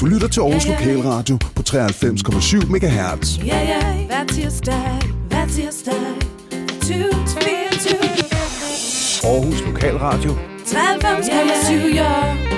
Du lytter til Aarhus Ja, ja. Lokalradio på 93,7 MHz. Ja, ja, hver tirsdag, hver tirsdag, 20 til 24. Aarhus Lokalradio. 93,7, ja. Ja, ja.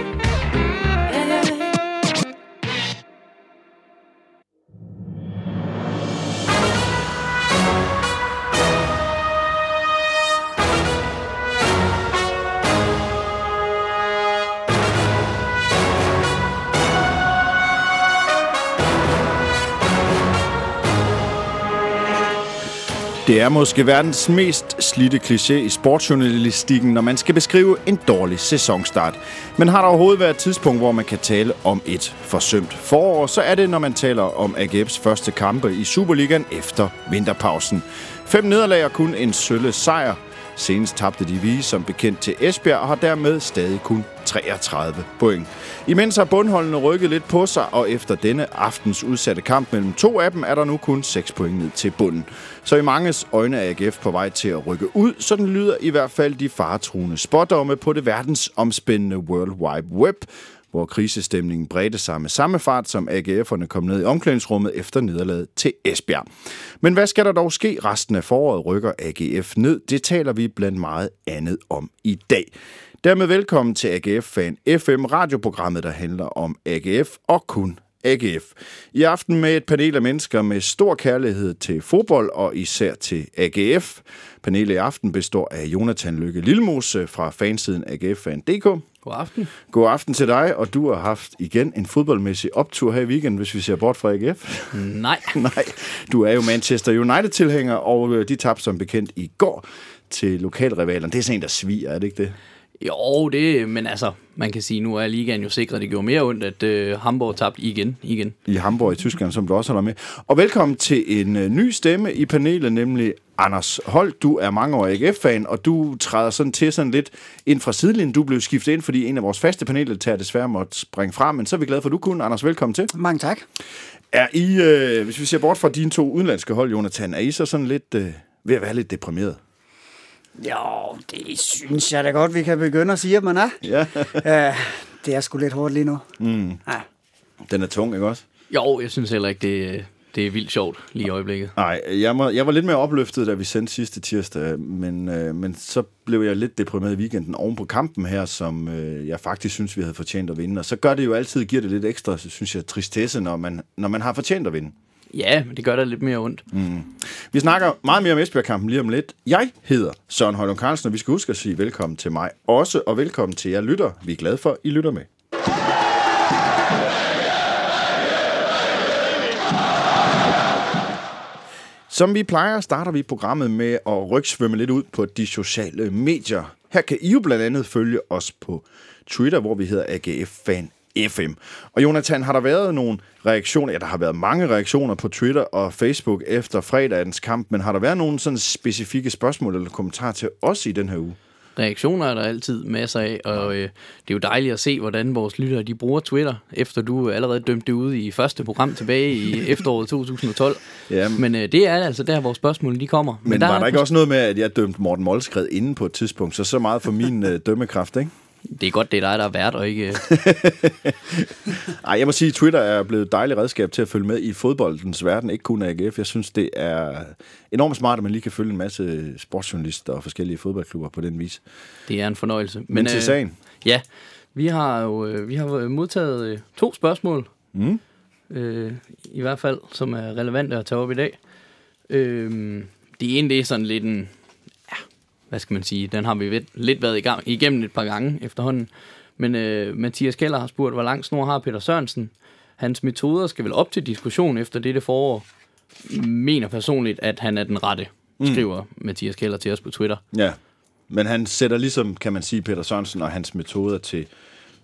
Det er måske verdens mest slidte kliché i sportsjournalistikken, når man skal beskrive en dårlig sæsonstart. Men har der overhovedet været et tidspunkt, hvor man kan tale om et forsømt forår, så er det, når man taler om AGF's første kampe i Superligaen efter vinterpausen. Fem nederlag og kun en sølle sejr. Senest tabte de vige som bekendt til Esbjerg og har dermed stadig kun 33 point. Imens har bundholdene rykket lidt på sig, og efter denne aftens udsatte kamp mellem to af dem, er der nu kun 6 point ned til bunden. Så i manges øjne er AGF på vej til at rykke ud, så den lyder i hvert fald de faretruende spådomme på det verdensomspændende World Wide Web, hvor krisestemningen bredte sig med samme fart, som AGF'erne kom ned i omklædningsrummet efter nederlaget til Esbjerg. Men hvad skal der dog ske resten af foråret, rykker AGF ned? Det taler vi blandt meget andet om i dag. Dermed velkommen til AGF-fan FM, radioprogrammet, der handler om AGF og kun AGF. I aften med et panel af mennesker med stor kærlighed til fodbold og især til AGF. Panelet i aften består af Jonathan Lykke Lillemose øh, fra fansiden AGF-fan.dk. God aften. God aften til dig, og du har haft igen en fodboldmæssig optur her i weekenden, hvis vi ser bort fra AGF. Nej. Nej, du er jo Manchester United-tilhænger, og øh, de tabte som bekendt i går til lokalrivalerne. Det er sådan en, der sviger, er det ikke det? Jo, det, men altså, man kan sige, nu er ligaen jo sikret, det gjorde mere ondt, at øh, Hamburg tabte igen, igen. i Hamburg i Tyskland, som du også holder med. Og velkommen til en øh, ny stemme i panelet, nemlig Anders Holt. Du er mangeårig AGF-fan, og du træder sådan til sådan lidt ind fra sidelinjen. Du blev skiftet ind, fordi en af vores faste paneler desværre måtte springe fra, men så er vi glade for, at du kunne. Anders, velkommen til. Mange tak. Er I, øh, hvis vi ser bort fra dine to udenlandske hold, Jonathan, er I så sådan lidt øh, ved at være lidt deprimeret? Jo, det synes jeg da godt, vi kan begynde at sige, at man er. Ja. Ja, det er sgu lidt hårdt lige nu. Mm. Ja. Den er tung, ikke også? Jo, jeg synes heller ikke, det, det er vildt sjovt lige i øjeblikket. Nej, jeg, må, jeg var lidt mere opløftet, da vi sendte sidste tirsdag, men, øh, men så blev jeg lidt deprimeret i weekenden oven på kampen her, som øh, jeg faktisk synes, vi havde fortjent at vinde. Og så gør det jo altid, giver det lidt ekstra, synes jeg, tristesse, når man, når man har fortjent at vinde. Ja, men det gør da lidt mere ondt. Mm. Vi snakker meget mere om Esbjerg-kampen lige om lidt. Jeg hedder Søren Højlund Carlsen, og vi skal huske at sige velkommen til mig også, og velkommen til jer lytter. Vi er glade for, at I lytter med. Som vi plejer, starter vi programmet med at rygsvømme lidt ud på de sociale medier. Her kan I jo blandt andet følge os på Twitter, hvor vi hedder AGF Fan FM. Og Jonathan, har der været nogle reaktioner? Ja, der har været mange reaktioner på Twitter og Facebook efter fredagens kamp, men har der været nogle sådan specifikke spørgsmål eller kommentarer til os i den her uge? Reaktioner er der altid masser af, og øh, det er jo dejligt at se, hvordan vores lyttere de bruger Twitter, efter du allerede dømte det ude i første program tilbage i efteråret 2012. Ja, Men øh, det er altså der, hvor spørgsmålene de kommer. Men der var er der ikke også noget med, at jeg dømte Morten Molskred inde på et tidspunkt, så så meget for min øh, dømmekraft, ikke? Det er godt, det er dig, der er vært, og ikke... øh, Ej, jeg må sige, at Twitter er blevet et dejligt redskab til at følge med i fodboldens verden, ikke kun AGF. Jeg synes, det er enormt smart, at man lige kan følge en masse sportsjournalister og forskellige fodboldklubber på den vis. Det er en fornøjelse. Men, Men til øh, sagen. Ja, vi har jo øh, vi har modtaget øh, to spørgsmål, Mm. øh, i hvert fald, som er relevante at tage op i dag. Øh, det ene, det er sådan lidt en, hvad skal man sige, den har vi lidt, lidt været i gang, igennem et par gange efterhånden. Men øh, Mathias Keller har spurgt, hvor lang snor har Peter Sørensen? Hans metoder skal vel op til diskussion efter dette forår. Mener personligt, at han er den rette, skriver mm. Mathias Keller til os på Twitter. Ja, men han sætter ligesom, kan man sige, Peter Sørensen og hans metoder til,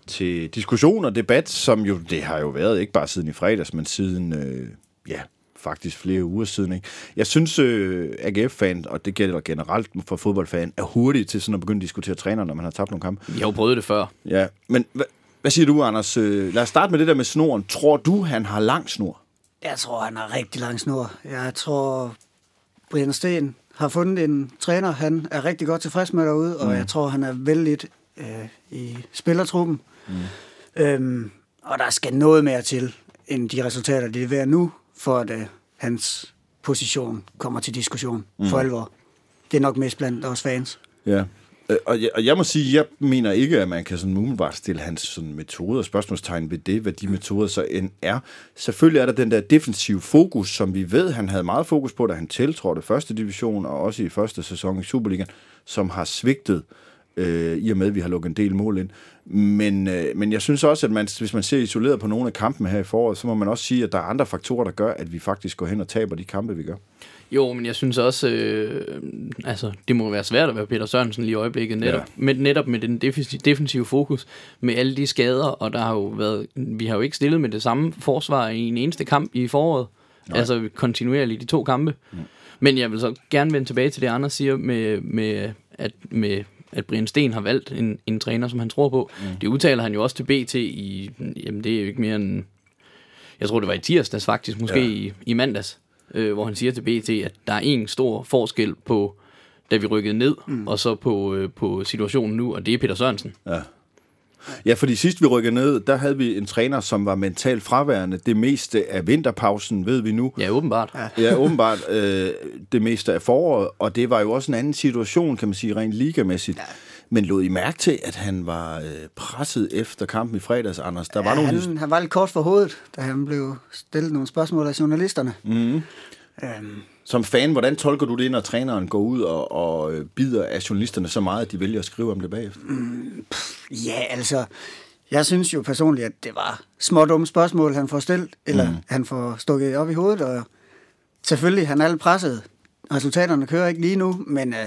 til diskussion og debat, som jo, det har jo været, ikke bare siden i fredags, men siden, øh, ja, faktisk flere uger siden. Ikke? Jeg synes, øh, AGF-fan, og det gælder generelt for fodboldfan, er hurtige til sådan at begynde at diskutere træner, når man har tabt nogle kampe. Vi har jo prøvet det før. Ja, men hva, hvad siger du, Anders? Øh, Lad os starte med det der med snoren. Tror du, han har lang snor? Jeg tror, han har rigtig lang snor. Jeg tror, Brian Sten har fundet en træner, han er rigtig godt tilfreds med derude, og jeg tror, han er vældig øh, i spillertruppen. Mm. Øhm, Og der skal noget mere til, end de resultater, de leverer nu, for at uh, hans position kommer til diskussion mm. for alvor. Det er nok mest blandt os fans. Ja. Øh, Og jeg, og jeg må sige, jeg mener ikke, at man kan sådan umiddelbart stille hans sådan metoder og spørgsmålstegn ved det, hvad de metoder så end er. Selvfølgelig er der den der defensive fokus, som vi ved, han havde meget fokus på, da han tiltrådte første division, og også i første sæson i Superligaen, som har svigtet, øh, i og med, at vi har lukket en del mål ind. Men, øh, men jeg synes også, at man, hvis man ser isoleret på nogle af kampene her i foråret, så må man også sige, at der er andre faktorer, der gør, at vi faktisk går hen og taber de kampe, vi gør. Jo, men jeg synes også, øh, altså, det må være svært at være Peter Sørensen lige i øjeblikket, netop, Ja. med, netop med den defensive, fokus, med alle de skader, og der har jo været, vi har jo ikke stillet med det samme forsvar i en eneste kamp i foråret, Nej. altså kontinuerligt i de to kampe. Mm. Men jeg vil så gerne vende tilbage til det, Anders siger, med, med, at, med at Brian Sten har valgt en, en træner, som han tror på. Mm. Det udtaler han jo også til BT i, jamen det er jo ikke mere end, jeg tror det var i tirsdags faktisk, måske Ja. i, i mandags, øh, hvor han siger til BT, at der er en stor forskel på, da vi rykkede ned, mm. og så på, øh, på situationen nu, og det er Peter Sørensen. Ja. Ja, fordi sidst vi rykkede ned, der havde vi en træner, som var mentalt fraværende. Det meste af vinterpausen, ved vi nu. Ja, åbenbart. Ja. Ja, åbenbart øh, det meste af foråret, og det var jo også en anden situation, kan man sige, rent ligamæssigt. Ja. Men lod I mærke til, at han var øh, presset efter kampen i fredags, Anders? Der var Ja, nogle... han, han var lidt kort for hovedet, da han blev stillet nogle spørgsmål af journalisterne. Mm. Øhm, Som fan, hvordan tolker du det, når træneren går ud og, og øh, bider af journalisterne så meget, at de vælger at skrive om det bagefter? ja, altså, jeg synes jo personligt, at det var små dumme spørgsmål, han får stillet, eller mm. han får stukket op i hovedet, og selvfølgelig, han er lidt presset. Resultaterne kører ikke lige nu, men øh,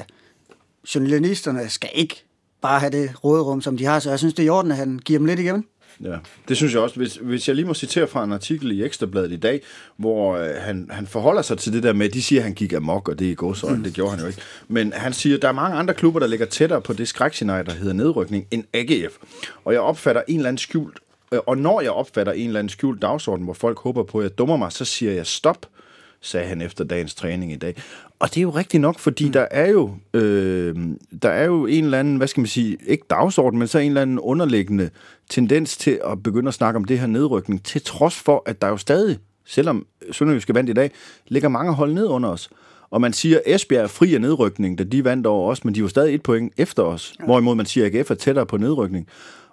journalisterne skal ikke bare have det råderum, som de har, så jeg synes, det er i orden, at han giver dem lidt igen. Ja, det synes jeg også. Hvis, hvis jeg lige må citere fra en artikel i Ekstrabladet i dag, hvor øh, han, han forholder sig til det der med, de siger, at han gik amok, og det er i godsøjne, mm. det gjorde han jo ikke. Men han siger, at der er mange andre klubber, der ligger tættere på det skrækscenarie, der hedder nedrykning, end AGF. Og jeg opfatter en eller anden skjult, øh, og når jeg opfatter en eller anden skjult dagsorden, hvor folk håber på, at jeg dummer mig, så siger jeg stop, sagde han efter dagens træning i dag. Og det er jo rigtigt nok, fordi mm. der er jo øh, der er jo en eller anden, hvad skal man sige, ikke dagsorden, men så en eller anden underliggende tendens til at begynde at snakke om det her nedrykning, til trods for, at der jo stadig, selvom Sønderjyske vandt i dag, ligger mange hold ned under os. Og man siger, at Esbjerg er fri af nedrykning, da de vandt over os, men de var stadig et point efter os. Ja. Hvorimod man siger, at AGF er tættere på nedrykning.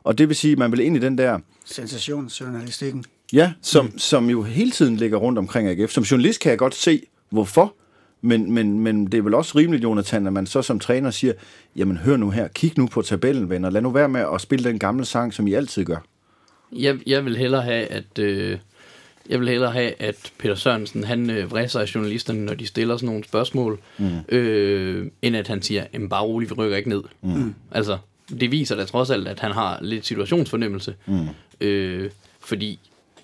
Og det vil sige, at man vil ind i den der Sensationsjournalistikken. Ja, som, mm. som jo hele tiden ligger rundt omkring AGF. Som journalist kan jeg godt se, hvorfor. Men, men, men det er vel også rimeligt, Jonathan, at man så som træner siger, jamen hør nu her, kig nu på tabellen, venner. Lad nu være med at spille den gamle sang, som I altid gør. Jeg, jeg vil hellere have, at... Øh, jeg vil hellere have, at Peter Sørensen, han øh, vræser af journalisterne, når de stiller sådan nogle spørgsmål, mm. øh, end at han siger, jamen bare roligt, vi rykker ikke ned. Mm. Altså, det viser da trods alt, at han har lidt situationsfornemmelse. Mm. Øh, fordi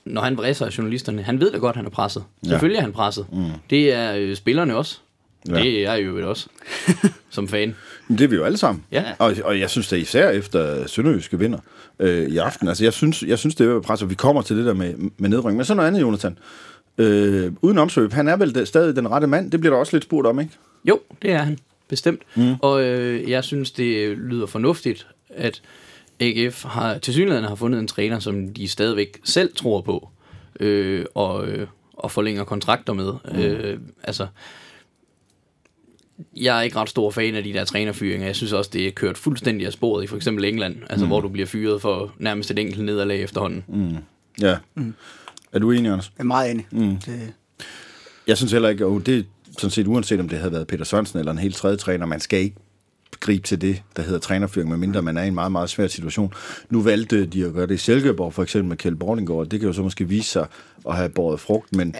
når han vræser af journalisterne, han ved da godt, at han er presset. Ja. Selvfølgelig er han presset. Mm. Det er øh, spillerne også. Ja. Det er jo også, som fan. Men det er vi jo alle sammen. Ja. Og, og jeg synes det især efter Sønderjyske vinder øh, i aften. Altså jeg synes, jeg synes det er pres, og vi kommer til det der med, med nedrykning. Men så noget andet, Jonathan. Øh, uden omsvøb, han er vel det, stadig den rette mand. Det bliver der også lidt spurgt om, ikke? Jo, det er han. Bestemt. Mm. Og øh, jeg synes, det lyder fornuftigt, at AGF har, til synligheden har fundet en træner, som de stadigvæk selv tror på, øh, og, øh, og forlænger kontrakter med. Mm. Øh, altså, jeg er ikke ret stor fan af de der trænerfyringer. Jeg synes også, det er kørt fuldstændig af sporet i for eksempel England, altså mm. hvor du bliver fyret for nærmest et enkelt nederlag efterhånden. Mm. Ja. Mm. Er du enig, Anders? Jeg er meget enig. Mm. Det, Jeg synes heller ikke, og det er sådan set uanset om det havde været Peter Sørensen eller en helt tredje træner, man skal ikke gribe til det, der hedder trænerfyring, medmindre man er i en meget, meget svær situation. Nu valgte de at gøre det i Silkeborg, for eksempel med Kjeld Borninggaard, det kan jo så måske vise sig at have båret frugt, men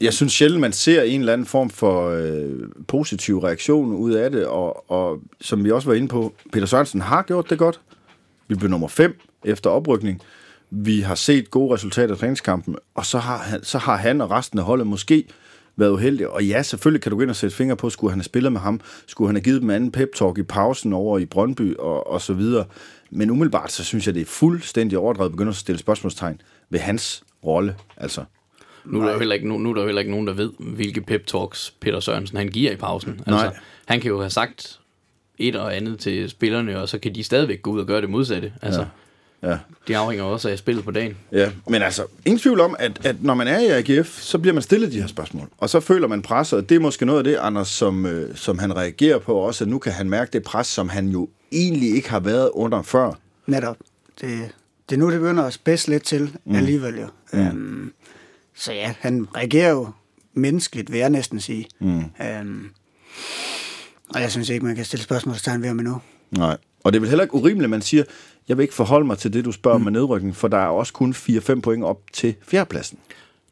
jeg synes sjældent, man ser en eller anden form for øh, positiv reaktion ud af det, og, og som vi også var inde på, Peter Sørensen har gjort det godt. Vi blev nummer 5 efter oprykning. Vi har set gode resultater af træningskampen, og så har, han, så har han og resten af holdet måske været uheldige. Og ja, selvfølgelig kan du gå ind og sætte fingre på, skulle han have spillet med ham, skulle han have givet dem anden pep-talk i pausen over i Brøndby og, og så videre. Men umiddelbart, så synes jeg, det er fuldstændig overdrevet at begynde at stille spørgsmålstegn ved hans rolle. Altså, Nu er, der jo heller ikke, nu, nu er der jo heller ikke nogen, der ved, hvilke pep-talks Peter Sørensen han giver i pausen. Altså, Nej. Han kan jo have sagt et og andet til spillerne, og så kan de stadigvæk gå ud og gøre det modsatte. Altså, ja. Ja. Det afhænger også af spillet på dagen. Ja, men altså, ingen tvivl om, at, at når man er i AGF, så bliver man stillet de her spørgsmål. Og så føler man presset, og det er måske noget af det, Anders, som, øh, som han reagerer på også, at nu kan han mærke det pres, som han jo egentlig ikke har været under før. Netop. Det, det er nu, det begynder at spidse lidt til mm. alligevel jo. Mm. Øhm, så ja, han reagerer jo menneskeligt, vil jeg næsten sige. Mm. Øhm, og jeg synes ikke, man kan stille spørgsmålstegn ved ham endnu. Nej. Og det er vel heller ikke urimeligt, at man siger, jeg vil ikke forholde mig til det, du spørger mm. med nedrykning, for der er også kun 4-5 point op til fjerdepladsen.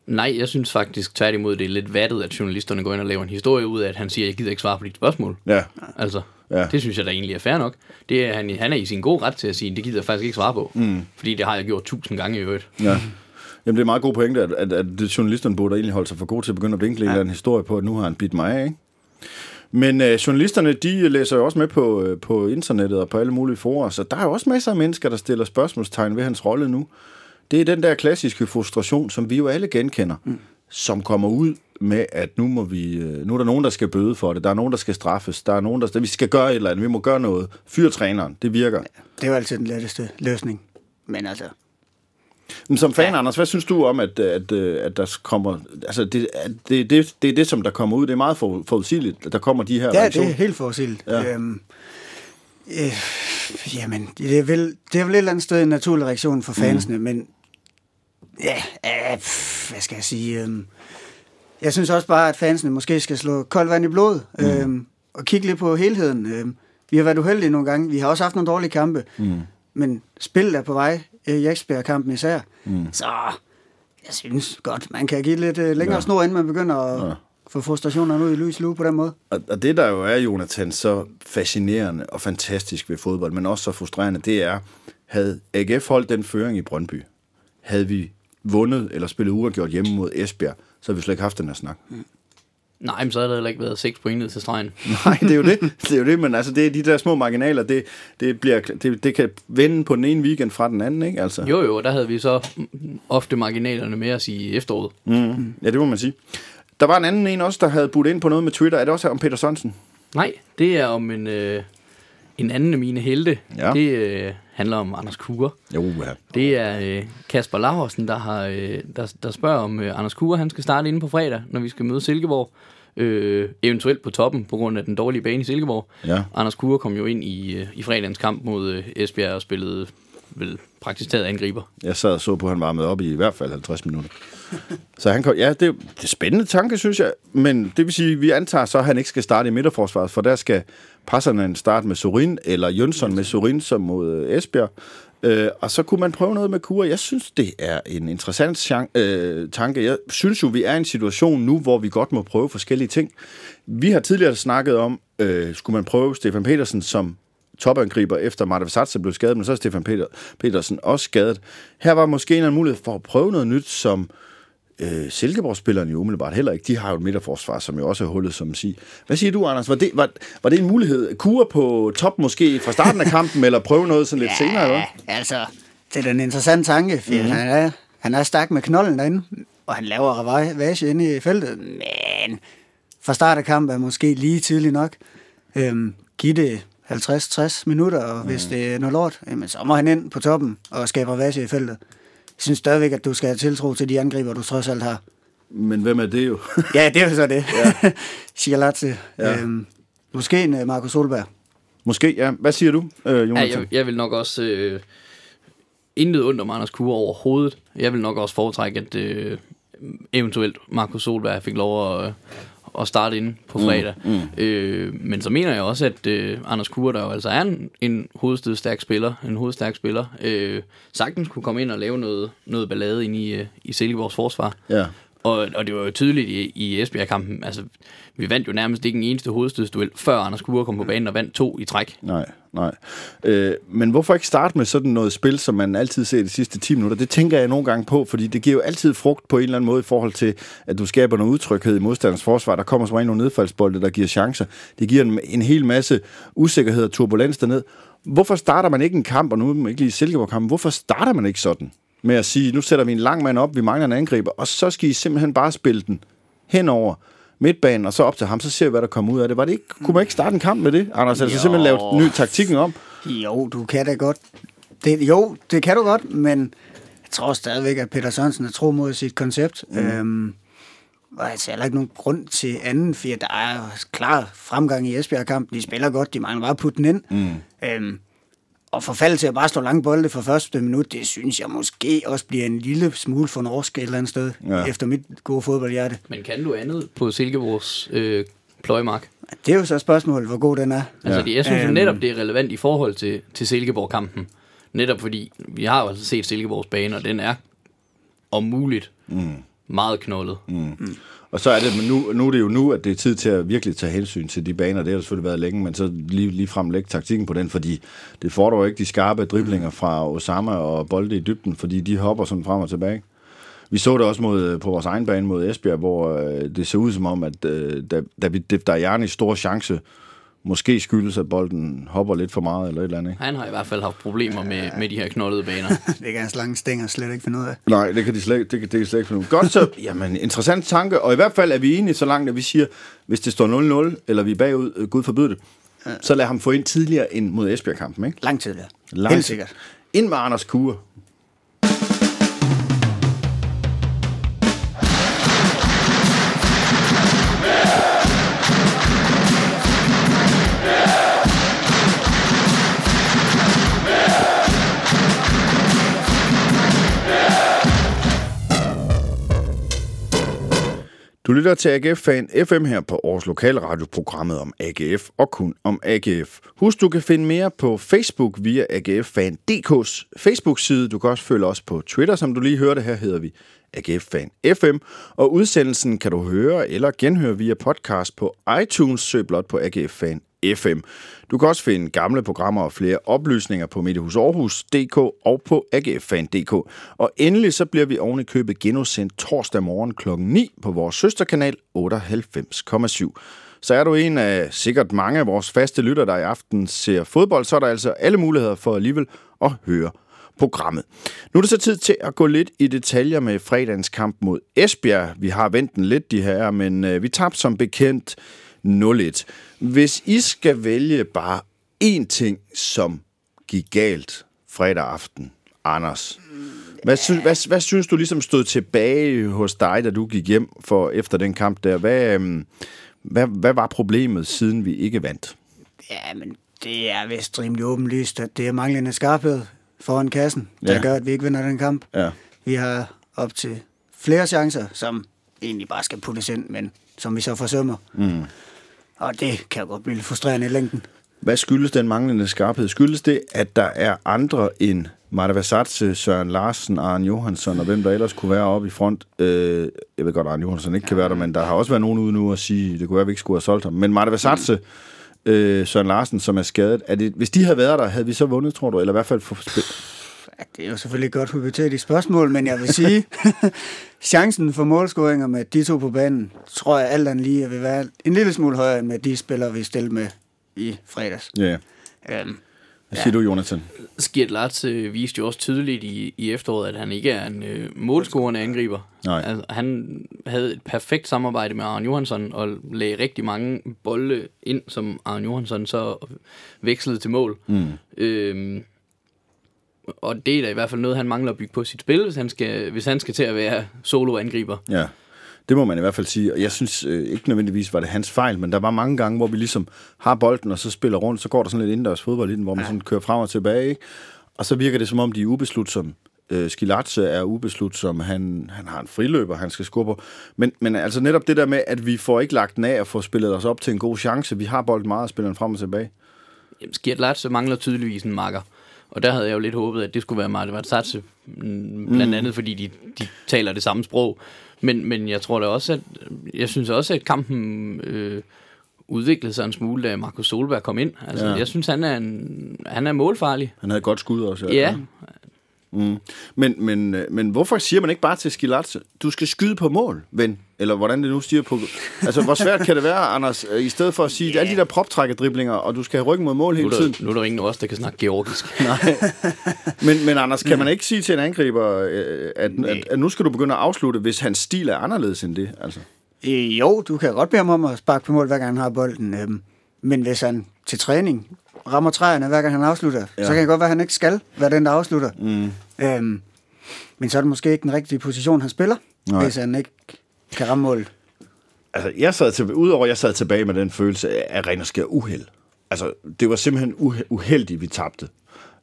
Nej, jeg synes faktisk tværtimod, det er lidt vattet, at journalisterne går ind og laver en historie ud af, at han siger, jeg gider ikke svare på dit spørgsmål. Ja. Altså, Ja. det synes jeg da egentlig er fair nok. Det er, han, han er i sin gode ret til at sige, det gider jeg faktisk ikke svare på. Mm. Fordi det har jeg gjort tusind gange i øvrigt. Ja. Jamen, det er meget god pointe, at, at, at det, journalisterne burde egentlig holde sig for gode til at begynde at vinkle ja. en historie på, at nu har han bidt mig af, ikke? Men øh, journalisterne, de læser jo også med på, øh, på internettet og på alle mulige forer, så der er jo også masser af mennesker, der stiller spørgsmålstegn ved hans rolle nu. Det er den der klassiske frustration, som vi jo alle genkender, mm. som kommer ud med, at nu, må vi, øh, nu er der nogen, der skal bøde for det, der er nogen, der skal straffes, der er nogen, der vi skal gøre et eller andet, vi må gøre noget. Fyr træneren, det virker. Det er jo altid den letteste løsning. Men altså, Men som fan, ja. Anders, hvad synes du om, at, at, at der kommer... Altså, det, det, det, det er det, som der kommer ud. Det er meget for, forudsigeligt, at der kommer de her ja, det reaktioner. er helt forudsigeligt. Ja. Øhm, øh, jamen, det er, vel, det er vel et eller andet sted en naturlig reaktion for fansene, mm. men ja, øh, hvad skal jeg sige... Øhm, jeg synes også bare, at fansene måske skal slå koldt vand i blodet mm. øhm, og kigge lidt på helheden. Øhm, vi har været uheldige nogle gange. Vi har også haft nogle dårlige kampe. Mm. Men spillet er på vej. Øh, Jaksbjerg-kampen især. Mm. Så jeg synes godt, man kan give lidt øh, længere Ja. snor, inden man begynder at Ja. få frustrationerne ud i lys lue på den måde. Og, og det, der jo er, Jonathan, så fascinerende og fantastisk ved fodbold, men også så frustrerende, det er, havde AGF holdt den føring i Brøndby, havde vi vundet eller spillet uafgjort hjemme mod Esbjerg, så havde vi slet ikke haft den her snak. Nej, men så havde der heller ikke været 6 point ned til stregen. Nej, det er jo det. Det er jo det, men altså, det er de der små marginaler, det, det, bliver, det, det kan vende på den ene weekend fra den anden, ikke? Altså. Jo, jo, der havde vi så ofte marginalerne med os i efteråret. Mm. Ja, det må man sige. Der var en anden en også, der havde budt ind på noget med Twitter. Er det også om Peter Sørensen? Nej, det er om en, øh, en anden af mine helte. Ja. Det øh, handler om Anders Kure. Jo, ja. Det er øh, Kasper Laursen, der, har, øh, der, der spørger om øh, Anders Kure, han skal starte inde på fredag, når vi skal møde Silkeborg. Øh, eventuelt på toppen, på grund af den dårlige bane i Silkeborg. Ja. Anders Kure kom jo ind i, øh, i fredagens kamp mod øh, Esbjerg og spillede vel praktisk taget angriber. Jeg sad og så på, at han varmede op i i hvert fald 50 minutter. Så han kom, ja, det, er- det er spændende tanke, synes jeg. Men det vil sige, at vi antager så, at han ikke skal starte i midterforsvaret, for der skal passerne starte med Sorin, eller Jønsson med Sorin som mod øh, Esbjerg. Øh, og så kunne man prøve noget med Kure. Jeg synes, det er en interessant chan- øh, tanke. Jeg synes jo, vi er i en situation nu, hvor vi godt må prøve forskellige ting. Vi har tidligere snakket om, øh, skulle man prøve Stefan Petersen som topangriber efter Marta Versatze blev skadet, men så er Stefan Peter, Petersen også skadet. Her var måske en mulighed for at prøve noget nyt, som øh, Silkeborg-spillerne jo umiddelbart heller ikke. De har jo et midterforsvar, som jo også er hullet, som siger. Hvad siger du, Anders? Var det, var, var det en mulighed? Kure på top måske fra starten af kampen, eller prøve noget sådan lidt ja. senere, eller altså, det er en interessant tanke, for mm-hmm. han, er, han er stærk med knolden derinde, og han laver ravage inde i feltet, men fra start af kampen er måske lige tidligt nok. Øhm, giv det 50-60 minutter, og mm. hvis det er noget lort, jamen, så må han ind på toppen og skabe ravage i feltet. Jeg synes stadigvæk, at du skal have tiltro til de angriber, du trods alt har. Men hvem er det jo? Ja, det er jo så det. Ja. Cigalatze. Ja. Ja. Øhm, måske en uh, Marco Solberg. måske, ja. Hvad siger du, øh, Ja, Jonathan? jeg, jeg vil nok også... Øh, intet ondt om Anders Kure overhovedet. Jeg vil nok også foretrække, at øh, eventuelt Markus Solberg fik lov at, øh, at starte inde på fredag. Mm, mm. Øh, men så mener jeg også, at øh, Anders Kure, der jo altså er en, en hovedstødstærk spiller, en hovedstærk spiller, øh, sagtens kunne komme ind og lave noget, noget ballade ind i, øh, i Silkeborgs forsvar. Ja. Og, og det var jo tydeligt i, i Esbjerg-kampen. Altså, vi vandt jo nærmest ikke en eneste hovedstødsduel, før Anders Kure kom på banen og vandt to i træk. Nej, nej. Øh, men hvorfor ikke starte med sådan noget spil, som man altid ser de sidste 10 minutter? Det tænker jeg nogle gange på, fordi det giver jo altid frugt på en eller anden måde i forhold til, at du skaber noget udtrykhed i modstanders forsvar. Der kommer så nogle nedfaldsbolde, der giver chancer. Det giver en, en hel masse usikkerhed og turbulens derned. Hvorfor starter man ikke en kamp, og nu er man ikke lige i Silkeborg-kampen, hvorfor starter man ikke sådan? Med at sige, nu sætter vi en lang mand op, vi mangler en angriber, og så skal I simpelthen bare spille den henover midtbanen, og så op til ham, så ser vi, hvad der kommer ud af det. Var det ikke, kunne man ikke starte en kamp med det, Anders? Altså Jo. simpelthen lave ny taktikken om? Jo, du kan da godt Det, jo, det kan du godt, men jeg tror stadigvæk, at Peter Sørensen er tro mod sit koncept. Mm. Øhm, og altså, heller ikke nogen grund til anden, for der er klar fremgang i Esbjerg-kampen. De spiller godt, de mangler bare at putte den ind. Mm. Øhm, og forfald til at bare stå lange bolde for første minut, det synes jeg måske også bliver en lille smule for norsk et eller andet sted, Ja. efter mit gode fodboldhjerte. Men kan du andet på Silkeborgs øh, pløjemark? Det er jo så spørgsmålet, hvor god den er. Altså, Ja. ja. jeg synes jo Øhm. netop, det er relevant i forhold til, til Silkeborg-kampen. Netop fordi, vi har jo altså set Silkeborgs bane, og den er om muligt mm meget knoldet. Mm. Og så er det, nu, nu er det jo nu, at det er tid til at virkelig tage hensyn til de baner. Det har selvfølgelig været længe, men så lige, lige frem lægge taktikken på den, fordi det fordrer jo ikke de skarpe driblinger fra Osama og Bolde i dybden, fordi de hopper sådan frem og tilbage. Vi så det også mod, på vores egen bane mod Esbjerg, hvor øh, det så ud som om, at øh, da, da vi, der er en store chance, måske skyldes, at bolden hopper lidt for meget eller et eller andet. Ikke? Han har i hvert fald haft problemer med, med de her knoldede baner. Det kan hans lange stænger slet ikke finde ud af. Nej, det kan de slet, det kan, det kan de slet ikke finde ud af. Godt så, jamen, interessant tanke, og i hvert fald er vi enige så langt, at vi siger, hvis det står 0-0, eller vi er bagud, øh, Gud forbyde det, så lad ham få ind tidligere ind mod Esbjerg-kampen, ikke? Langt tidligere. Langt- Helt sikkert. Ind med Anders Kure. Du lytter til AGF-fan FM her på Aarhus Lokalradioprogrammet om AGF og kun om AGF. Husk, du kan finde mere på Facebook via AGFFan.dk's Facebook-side. Du kan også følge os på Twitter, som du lige hørte. Her hedder vi AGF-fan FM. Og udsendelsen kan du høre eller genhøre via podcast på iTunes. Søg blot på AGF-fan FM. Du kan også finde gamle programmer og flere oplysninger på mediehusaarhus.dk og på agffan.dk. Og endelig så bliver vi oven i købet genudsendt torsdag morgen kl. 9 på vores søsterkanal 98,7. Så er du en af sikkert mange af vores faste lytter, der i aften ser fodbold, så er der altså alle muligheder for alligevel at høre programmet. Nu er det så tid til at gå lidt i detaljer med fredagens kamp mod Esbjerg. Vi har ventet lidt, de her, men øh, vi tabte som bekendt 0-1. Hvis I skal vælge bare én ting, som gik galt fredag aften, Anders, hvad, sy- hvad, hvad synes du ligesom stod tilbage hos dig, da du gik hjem for efter den kamp der? Hvad, øhm, hvad, hvad var problemet, siden vi ikke vandt? Ja, men det er vist rimelig åbenlyst, at det er manglende skarphed foran kassen, der Ja. ja. gør, at vi ikke vinder den kamp. Ja. Vi har op til flere chancer, som egentlig bare skal puttes ind, men som vi så forsømmer. Mm. Og det kan godt blive lidt frustrerende i længden. Hvad skyldes den manglende skarphed? Skyldes det, at der er andre end Marta Versace, Søren Larsen, Arne Johansson og hvem der ellers kunne være oppe i front? Øh, jeg ved godt, at Arne Johansson ikke kan være der, men der har også været nogen ude nu at sige, det kunne være, at vi ikke skulle have solgt ham. Men Marta Versace, øh, Søren Larsen, som er skadet, er det, hvis de havde været der, havde vi så vundet, tror du? Eller i hvert fald for det er jo selvfølgelig et godt hypotetisk spørgsmål, men jeg vil sige, chancen for målscoringer med de to på banen, tror jeg alt andet lige vil være en lille smule højere, end med de spillere, vi stillede med i fredags. Ja. Øhm, Hvad siger du, Jonathan? Skirt Lars øh, viste jo også tydeligt i, i efteråret, at han ikke er en øh, målscorende angriber. Nej. Altså, han havde et perfekt samarbejde med Arne Johansson og lagde rigtig mange bolde ind, som Arne Johansson så vekslede til mål. Mm. Øhm, og det er da i hvert fald noget, han mangler at bygge på sit spil, hvis han skal, hvis han skal til at være solo-angriber. Ja, det må man i hvert fald sige. Og jeg synes øh, ikke nødvendigvis, var det hans fejl, men der var mange gange, hvor vi ligesom har bolden, og så spiller rundt, så går der sådan lidt indendørs fodbold i den, hvor man sådan kører frem og tilbage, ikke? Og så virker det som om, de er ubeslutsomme. Øh, Skilatse er ubeslutsom, han, han har en friløber, han skal score på. Men, men altså netop det der med, at vi får ikke lagt den af og får spillet os op til en god chance. Vi har bolden meget og spiller den frem og tilbage. Jamen, Skirt Lars mangler tydeligvis en makker. Og der havde jeg jo lidt håbet, at det skulle være Martin Vatsatse, mm, blandt andet fordi de, de taler det samme sprog. Men, men jeg tror da også, at jeg synes også, at kampen øh, udviklede sig en smule, da Markus Solberg kom ind. Altså, Ja. ja. Jeg synes, han er, en, han er målfarlig. Han havde godt skud også. Ja, Mm. Men, men, øh, men hvorfor siger man ikke bare til Skilatse, du skal skyde på mål, ven? Eller hvordan det nu siger på... Altså, hvor svært kan det være, Anders, øh, i stedet for at sige, yeah. alle de der proptrækkerdriblinger, og du skal have ryggen mod mål nu hele er, tiden. der, nu er der ingen af os, der kan snakke georgisk. Men, men Anders, kan man ikke sige til en angriber, øh, at, at, at nu skal du begynde at afslutte, hvis hans stil er anderledes end det? Altså. Øh, jo, du kan godt bede ham om at sparke på mål, hver gang han har bolden. Øhm, men hvis han til træning rammer træerne, hver gang han afslutter. Ja. Så kan det godt være, at han ikke skal være den, der afslutter. Mm. Øhm, men så er det måske ikke den rigtige position, han spiller, Nej. Hvis han ikke kan ramme målet. Altså, jeg sad til, udover at jeg sad tilbage med den følelse af ren og skær uheld. Altså, det var simpelthen uhe- uheldigt, vi tabte.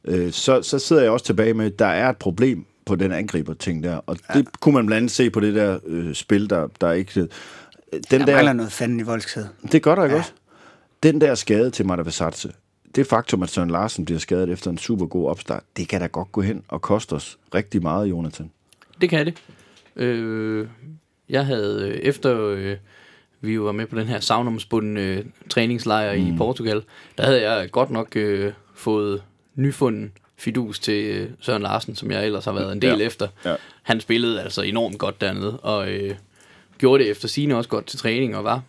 Øh, så, så sidder jeg også tilbage med, at der er et problem på den angriber-ting der. Og ja. det kunne man blandt andet se på det der øh, spil, der, der ikke... Den Der der, mangler noget fanden i voldskhed. det gør der ikke ja. også. Den der skade til Madavasatse, det faktum, at Søren Larsen bliver skadet efter en super god opstart, det kan da godt gå hen og koste os rigtig meget, Jonathan. Det kan det. Øh, jeg havde øh, efter øh, vi var med på den her savnomsbundne øh, træningslejr mm. i Portugal, der havde jeg godt nok øh, fået nyfunden fidus til øh, Søren Larsen, som jeg ellers har været en del ja. efter. Ja. Han spillede altså enormt godt dernede, og øh, gjorde det efter sine også godt til træning, og var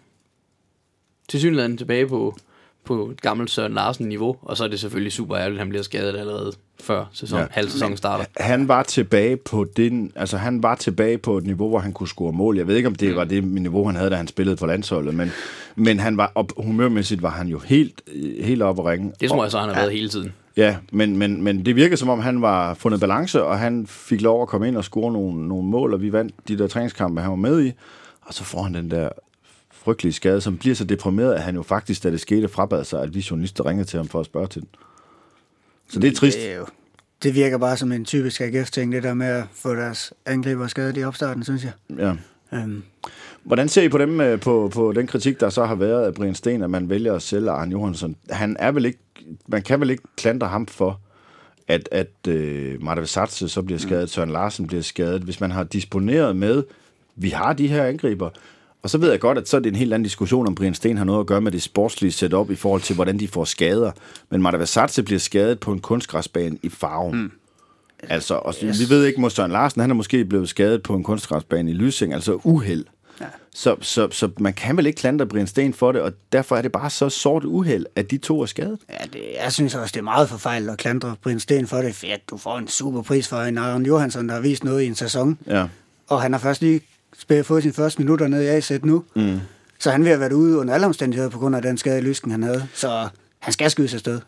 til synligheden tilbage på, på et gammelt Søren Larsen-niveau, og så er det selvfølgelig super ærgerligt, at han bliver skadet allerede før sæson, Ja. ja. halv sæson starter. Han var tilbage på den, altså han var tilbage på et niveau, hvor han kunne score mål. Jeg ved ikke, om det var det niveau, han havde, da han spillede på landsholdet, men, men han var op, humørmæssigt var han jo helt, helt oppe at ringe. Det tror Og- jeg så, han har været hele tiden. Ja, men, men, men det virkede som om, han var fundet balance, og han fik lov at komme ind og score nogle, nogle mål, og vi vandt de der træningskampe, han var med i. Og så får han den der frygtelige skade, som bliver så deprimeret, at han jo faktisk, da det skete, frabad sig, at vi journalister ringede til ham for at spørge til den. Så det er trist. Det, er jo, det virker bare som en typisk AGF-ting, det der med at få deres angriber skadet i opstarten, synes jeg. Ja. Øhm, Hvordan ser I på dem øh, på, på den kritik, der så har været af Brian Sten, at man vælger at sælge Arne Johansson? Han er vel ikke, man kan vel ikke klandre ham for, at, at øh, Marta Vesatse så bliver skadet, Søren Larsen bliver skadet, hvis man har disponeret med, vi har de her angriber, og så ved jeg godt, at så er det en helt anden diskussion, om Brian Sten har noget at gøre med det sportslige setup i forhold til, hvordan de får skader. Men Marta Vesatse bliver skadet på en kunstgræsbane i farven. Mm. Altså, og yes. vi ved ikke, må Søren Larsen, han er måske blevet skadet på en kunstgræsbane i Lysing, altså uheld. Ja. Så, så, så man kan vel ikke klandre Brian Sten for det, og derfor er det bare så sort uheld, at de to er skadet. ja, det, jeg synes også, det er meget forfejlet at klandre Brian Sten for det, for at du får en super pris for en Aron Johansson, der har vist noget i en sæson. Ja. Og han har først lige spillet, fået sine første minutter nede i AZ nu. Mm. Så han vil have været ude under alle omstændigheder på grund af den skade i lysken, han havde. Så han skal skydes afsted.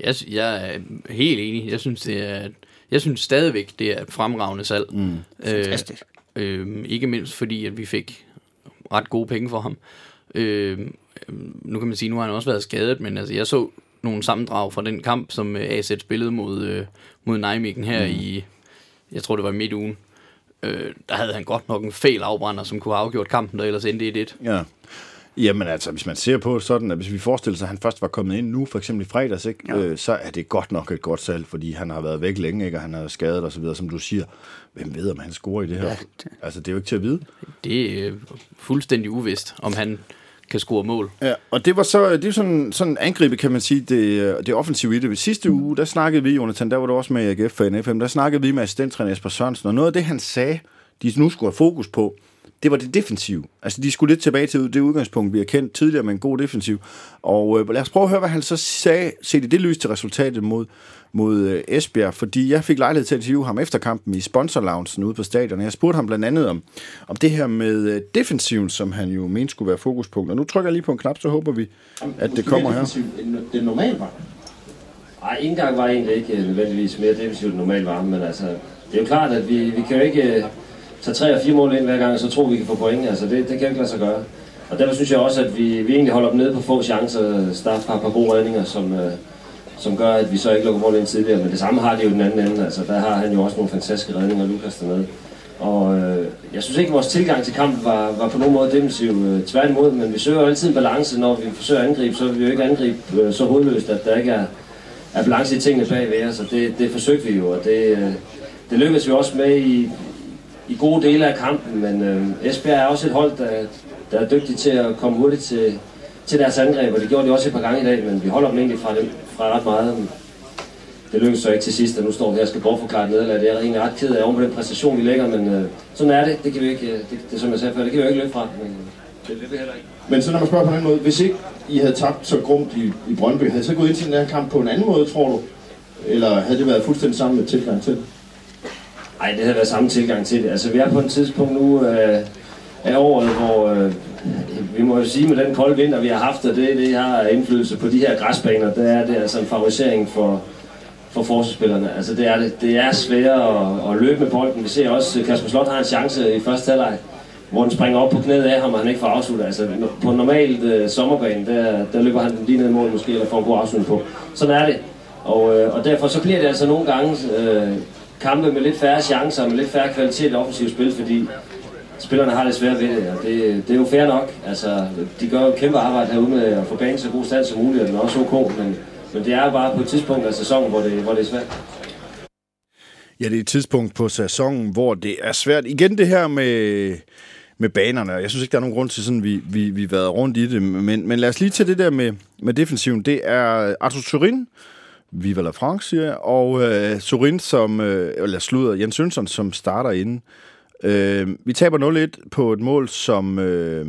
Jeg, jeg er helt enig. Jeg synes, det er, jeg synes stadigvæk, det er et fremragende salg. Mm. Fantastisk. Øh, øh, ikke mindst fordi, at vi fik ret gode penge for ham. Øh, nu kan man sige, nu har han også været skadet, men altså, jeg så nogle sammendrag fra den kamp, som øh, AZ spillede mod, øh, mod Nijmegen her mm. i, jeg tror det var i midtugen. Øh, der havde han godt nok en fejl afbrænder, som kunne have afgjort kampen, der ellers endte 1-1. Ja. Jamen altså, hvis man ser på sådan, at hvis vi forestiller sig, at han først var kommet ind nu, for eksempel i fredags, ikke? Ja. Øh, så er det godt nok et godt salg, fordi han har været væk længe, ikke? og han er skadet og så videre, som du siger. Hvem ved, om han scorer i det her? Ja, det... Altså, det er jo ikke til at vide. Det er fuldstændig uvist, om han kan score mål. Ja, og det var så, øh, det er sådan, sådan angrebet, kan man sige, det, øh, det offensive i det. Sidste uge, der snakkede vi, Jonathan, der var du også med i AGF for NFM, der snakkede vi med assistenttræner Jesper Sørensen, og noget af det, han sagde, de nu skulle have fokus på, det var det defensive. Altså, de skulle lidt tilbage til det udgangspunkt, vi har kendt tidligere med en god defensiv. Og øh, lad os prøve at høre, hvad han så sagde, set i det lys til resultatet mod, mod øh, Esbjerg, fordi jeg fik lejlighed til at interviewe ham efter kampen i sponsorloungen ude på stadion, og jeg spurgte ham blandt andet om, om det her med øh, defensiven, som han jo mente skulle være fokuspunkt. Og nu trykker jeg lige på en knap, så håber vi, at det kommer her. Det normalt var? Nej, indgang var egentlig ikke øh, nødvendigvis mere defensivt end normalt var, men altså, det er jo klart, at vi, vi kan jo ikke tage tre og fire mål ind hver gang, og så tro, vi kan få point. Altså, det, det kan jo ikke lade sig gøre. Og derfor synes jeg også, at vi, vi egentlig holder dem nede på få chancer. Staff har et par gode redninger, som, øh, som gør, at vi så ikke lukker mål ind tidligere. Men det samme har de jo i den anden ende. Altså, der har han jo også nogle fantastiske redninger, Lukas dernede. Og øh, jeg synes ikke, at vores tilgang til kampen var, var på nogen måde defensiv. Øh, tværtimod, men vi søger altid en balance. Når vi forsøger at angribe, så vil vi jo ikke angribe øh, så hovedløst, at der ikke er, er balance i tingene bagved os. Og det, det forsøgte vi jo, og det, øh, det lykkedes vi også med i, i gode dele af kampen. Men øh, Esbjerg er også et hold, der, der er dygtigt til at komme hurtigt til, til deres angreb, og det gjorde de også et par gange i dag, men vi holder dem egentlig fra, dem, fra ret meget. Det lykkedes så ikke til sidst, og nu står vi her og skal bortforklare et nederlag. Det er jeg egentlig ret ked af oven på den præstation, vi lægger, men øh, sådan er det. Det kan vi ikke, øh, det, det, som jeg sagde før, det kan vi jo ikke løbe fra, men øh, det vil vi heller ikke. Men så når man spørger på en anden måde, hvis ikke I havde tabt så grumt i, i Brøndby, havde I så gået ind til den her kamp på en anden måde, tror du? Eller havde det været fuldstændig samme med tilgang til det? Nej, det havde været samme tilgang til det. Altså, vi er på et tidspunkt nu øh, af året, hvor øh, vi må jo sige, med den kolde vinter, vi har haft, og det, det har indflydelse på de her græsbaner, der er det altså en favorisering for, for forsvarsspillerne. Altså det er det. Det er sværere at, at løbe med bolden. Vi ser også, at Kasper Slot har en chance i første halvleg, hvor den springer op på knæet af ham, og han ikke får afsluttet. Altså på en normalt øh, sommerbane, der, der løber han lige ned i mål måske, eller får en god afslutning på. Sådan er det. Og, øh, og derfor så bliver det altså nogle gange øh, kampe med lidt færre chancer, med lidt færre kvalitet i offensivt spil, fordi spillerne har det svært ved det, og det, det er jo fair nok. Altså, de gør jo kæmpe arbejde herude med at få banen så god stand som muligt, og den er også ok, men, men det er bare på et tidspunkt af sæsonen, hvor det, hvor det er svært. Ja, det er et tidspunkt på sæsonen, hvor det er svært. Igen det her med, med banerne. Jeg synes ikke, der er nogen grund til, sådan vi, vi, vi været rundt i det. Men, men lad os lige til det der med, med defensiven. Det er Arthur Turin, Viva la France, siger jeg, og øh, Turin, som, øh, eller slutter, Jens Jønsson, som starter inden. Øh, vi taber 0-1 på et mål, som øh,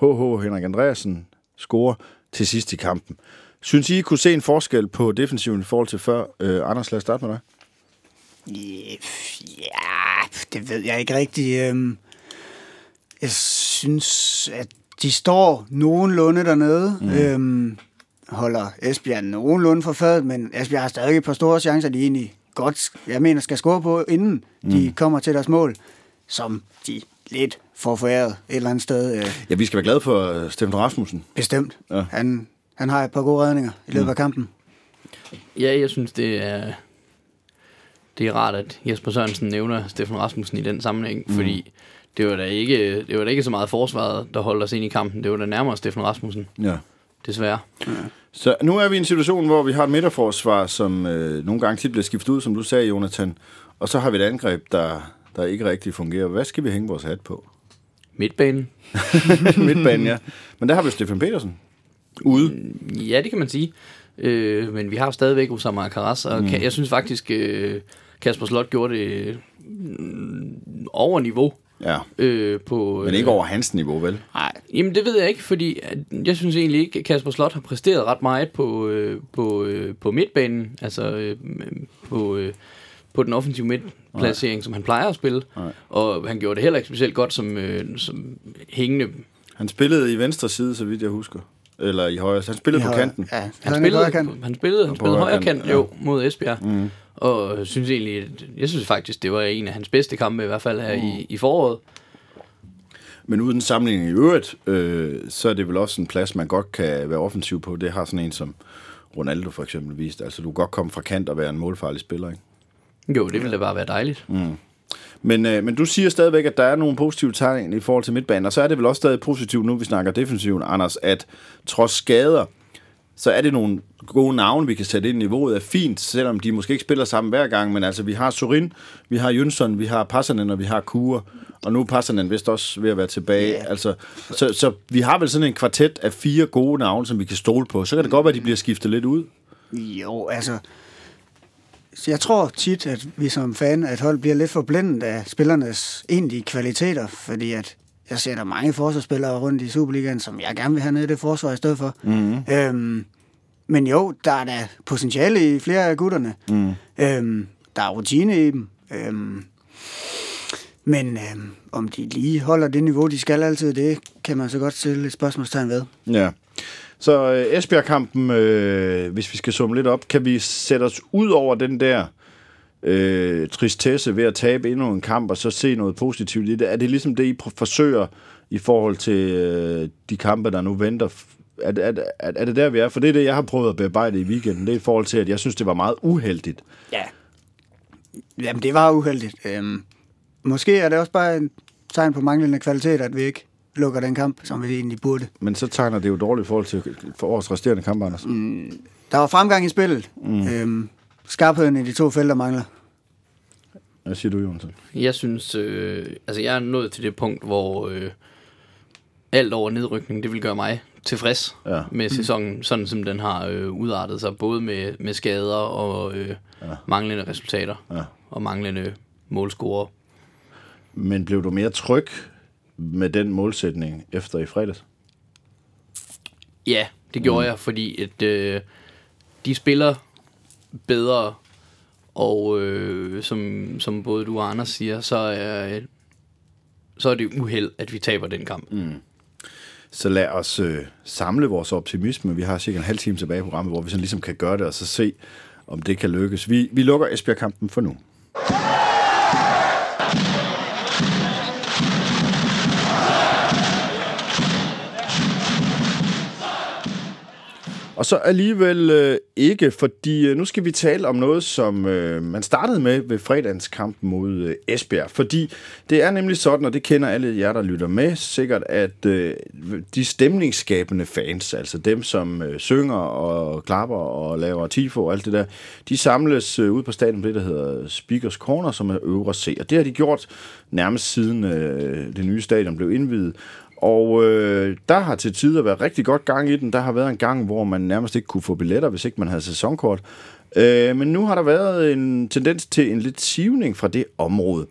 HH Henrik Andreasen scorer til sidst i kampen. Synes I, I kunne se en forskel på defensiven i forhold til før? Øh, Anders, lad os starte med dig. Ja, det ved jeg ikke rigtig. Øhm, Jeg synes, at de står nogenlunde dernede. Mm. Øhm, holder Esbjerg nogenlunde for fadet, men Esbjerg har stadig et par store chancer, de egentlig godt, jeg mener, skal score på, inden mm. de kommer til deres mål, som de lidt får foræret et eller andet sted. Øh, Ja, vi skal være glade for øh, Steffen Rasmussen. bestemt. Ja. Han, han har et par gode redninger i løbet af kampen. Ja, jeg synes, det er, det er rart, at Jesper Sørensen nævner Stefan Rasmussen i den sammenhæng, mm. fordi det var, da ikke, det var da ikke så meget forsvaret, der holdt os ind i kampen. Det var da nærmere Stefan Rasmussen, Ja. Desværre. Så nu er vi i en situation, hvor vi har et midterforsvar, som øh, nogle gange tit bliver skiftet ud, som du sagde, Jonathan. Og så har vi et angreb, der, der ikke rigtig fungerer. Hvad skal vi hænge vores hat på? Midtbanen. Midtbanen, ja. Men der har vi Stefan Petersen ude. Ja, det kan man sige. Øh, men vi har jo stadigvæk Osama Karas, og mm. jeg synes faktisk, øh, Kasper Slot gjorde det mm, over niveau. Ja. Øh, på, Men ikke over hans niveau, vel? Nej, Jamen, det ved jeg ikke, fordi at jeg synes egentlig ikke, at Kasper Slot har præsteret ret meget på, øh, på, øh, på midtbanen, altså øh, på, øh, på den offensive midtplacering, som han plejer at spille. Nej. Og han gjorde det heller ikke specielt godt som, øh, som hængende. Han spillede i venstre side, så vidt jeg husker. Eller i højre. Han spillede I på højre- kanten. Ja, Han han spillede, spillede, kan. han spillede, han På spillede højre højre kant, kant, ja. jo, mod Esbjerg. Mm. Og synes egentlig, jeg synes faktisk, det var en af hans bedste kampe, i hvert fald her mm. i, i foråret. Men uden sammenligning i øvrigt, øh, så er det vel også en plads, man godt kan være offensiv på. Det har sådan en som Ronaldo for eksempel vist. Altså, du kan godt komme fra kant og være en målfarlig spiller, ikke? Jo, det ville da bare være dejligt. Mm. Men, øh, men du siger stadigvæk, at der er nogle positive tegn i forhold til midtbanen, og så er det vel også stadig positivt, nu vi snakker defensiven, Anders, at trods skader, så er det nogle gode navne, vi kan sætte ind. Niveauet er fint, selvom de måske ikke spiller sammen hver gang, men altså, vi har Sorin, vi har Jønsson, vi har Passanen, og vi har Kure, og nu er Passanen vist også ved at være tilbage. Ja. Altså, så, så vi har vel sådan en kvartet af fire gode navne, som vi kan stole på. Så kan det godt være, at de bliver skiftet lidt ud. Jo, altså... så Jeg tror tit, at vi som fan af et hold bliver lidt forblændet af spillernes egentlige kvaliteter, fordi at jeg ser der mange forsvarsspillere rundt i Superligaen, som jeg gerne vil have nede i det forsvar i stedet for. Mm-hmm. Øhm, men jo, der er da potentiale i flere af gutterne. Mm. Øhm, der er rutine i dem. Øhm, men øhm, om de lige holder det niveau, de skal altid, det kan man så godt stille et spørgsmålstegn ved. Ja. Så øh, Esbjerg-kampen, øh, hvis vi skal summe lidt op, kan vi sætte os ud over den der øh, tristesse ved at tabe endnu en kamp, og så se noget positivt i det? Er det ligesom det, I forsøger i forhold til øh, de kampe, der nu venter? Er, er, er, er det der, vi er? For det er det, jeg har prøvet at bearbejde i weekenden. Det er i forhold til, at jeg synes, det var meget uheldigt. Ja. Jamen, det var uheldigt. Øhm, måske er det også bare en tegn på manglende kvalitet, at vi ikke lukker den kamp, som vi egentlig burde. Men så tegner det jo dårligt i forhold til for årets resterende kamp, Anders. Mm. Der var fremgang i spillet. Mm. Øhm, skarpheden i de to felter mangler. Hvad siger du, Jonsson? Jeg synes, øh, altså jeg er nået til det punkt, hvor øh, alt over nedrykning, det vil gøre mig tilfreds Ja. med sæsonen, sådan som den har øh, udartet sig, både med, med skader og øh, ja. manglende resultater Ja. og manglende målscorer. Men blev du mere tryg med den målsætning efter i fredags? Ja, det gjorde mm. jeg, fordi at, øh, de spiller bedre, og øh, som, som både du og Anders siger, så er, så er det uheld, at vi taber den kamp. Mm. Så lad os øh, samle vores optimisme. Vi har cirka en halv time tilbage i programmet, hvor vi sådan ligesom kan gøre det, og så se, om det kan lykkes. Vi, vi lukker Esbjerg-kampen for nu. Og så alligevel øh, ikke, fordi øh, nu skal vi tale om noget, som øh, man startede med ved fredagens kamp mod øh, Esbjerg. Fordi det er nemlig sådan, og det kender alle jer, der lytter med, sikkert, at øh, de stemningsskabende fans, altså dem, som øh, synger og klapper og laver tifo og alt det der, de samles øh, ud på stadion på det, der hedder Speakers Corner, som er øvre C. Og det har de gjort nærmest siden øh, det nye stadion blev indvidet. Og øh, der har til tider været rigtig godt gang i den. Der har været en gang, hvor man nærmest ikke kunne få billetter, hvis ikke man havde sæsonkort. Øh, men nu har der været en tendens til en lidt sivning fra det område.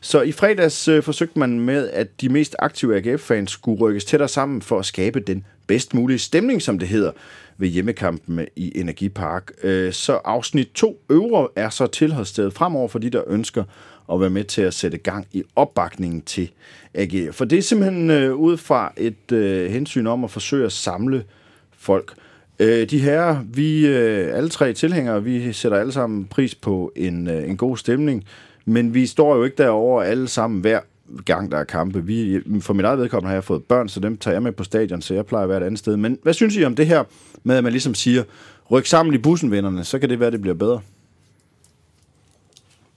Så i fredags øh, forsøgte man med, at de mest aktive AGF-fans skulle rykkes tættere sammen for at skabe den bedst mulige stemning, som det hedder, ved hjemmekampen i Energipark. Øh, så afsnit 2 øvre er så tilholdsstedet fremover for de, der ønsker at være med til at sætte gang i opbakningen til AGF. For det er simpelthen øh, ud fra et øh, hensyn om at forsøge at samle folk. Øh, de her, vi øh, alle tre tilhængere, vi sætter alle sammen pris på en, øh, en god stemning, men vi står jo ikke derover alle sammen hver gang, der er kampe. Vi, for mit eget vedkommende har jeg fået børn, så dem tager jeg med på stadion, så jeg plejer at være et andet sted. Men hvad synes I om det her med, at man ligesom siger, ryk sammen i bussen, vennerne, så kan det være, det bliver bedre?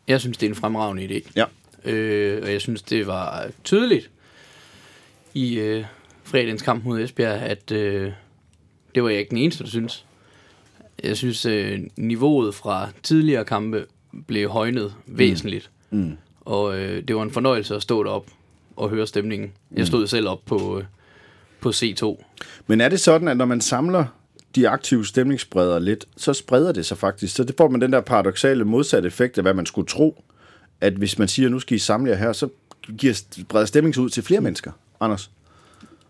Jeg synes, det er en fremragende idé. Ja. Øh, og jeg synes, det var tydeligt i øh, fredagens kamp mod Esbjerg, at øh, det var jeg ikke den eneste, der synes. Jeg synes, øh, niveauet fra tidligere kampe blev højnet væsentligt. Mm. Og øh, det var en fornøjelse at stå derop og høre stemningen. Jeg stod selv op på, øh, på C2. Men er det sådan, at når man samler de aktive stemningsbreder lidt, så spreder det sig faktisk. Så det får man den der paradoxale modsatte effekt af, hvad man skulle tro, at hvis man siger, nu skal I samle jer her, så giver breder stemning ud til flere mennesker. Anders?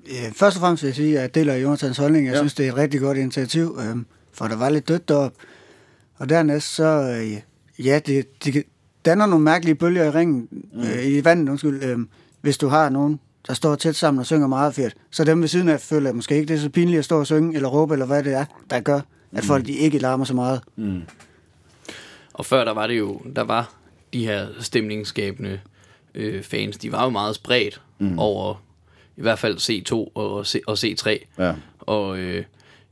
Øh, Først og fremmest vil jeg sige, at jeg deler Jonathans holdning. Jeg Ja. synes, det er et rigtig godt initiativ, øhm, for der var lidt dødt derop. Og dernæst så, øh, ja, det, det danner nogle mærkelige bølger i ringen, mm. øh, i vandet, undskyld, øh, hvis du har nogen, der står tæt sammen og synger meget fedt. Så dem ved siden af føler måske ikke, det er så pinligt at stå og synge, eller råbe, eller hvad det er, der gør, at folk de ikke larmer så meget. Og før der var det jo, der var de her stemningsskabende øh, fans, de var jo meget spredt mm. over i hvert fald C2 og, C, og C3. Ja. Og øh,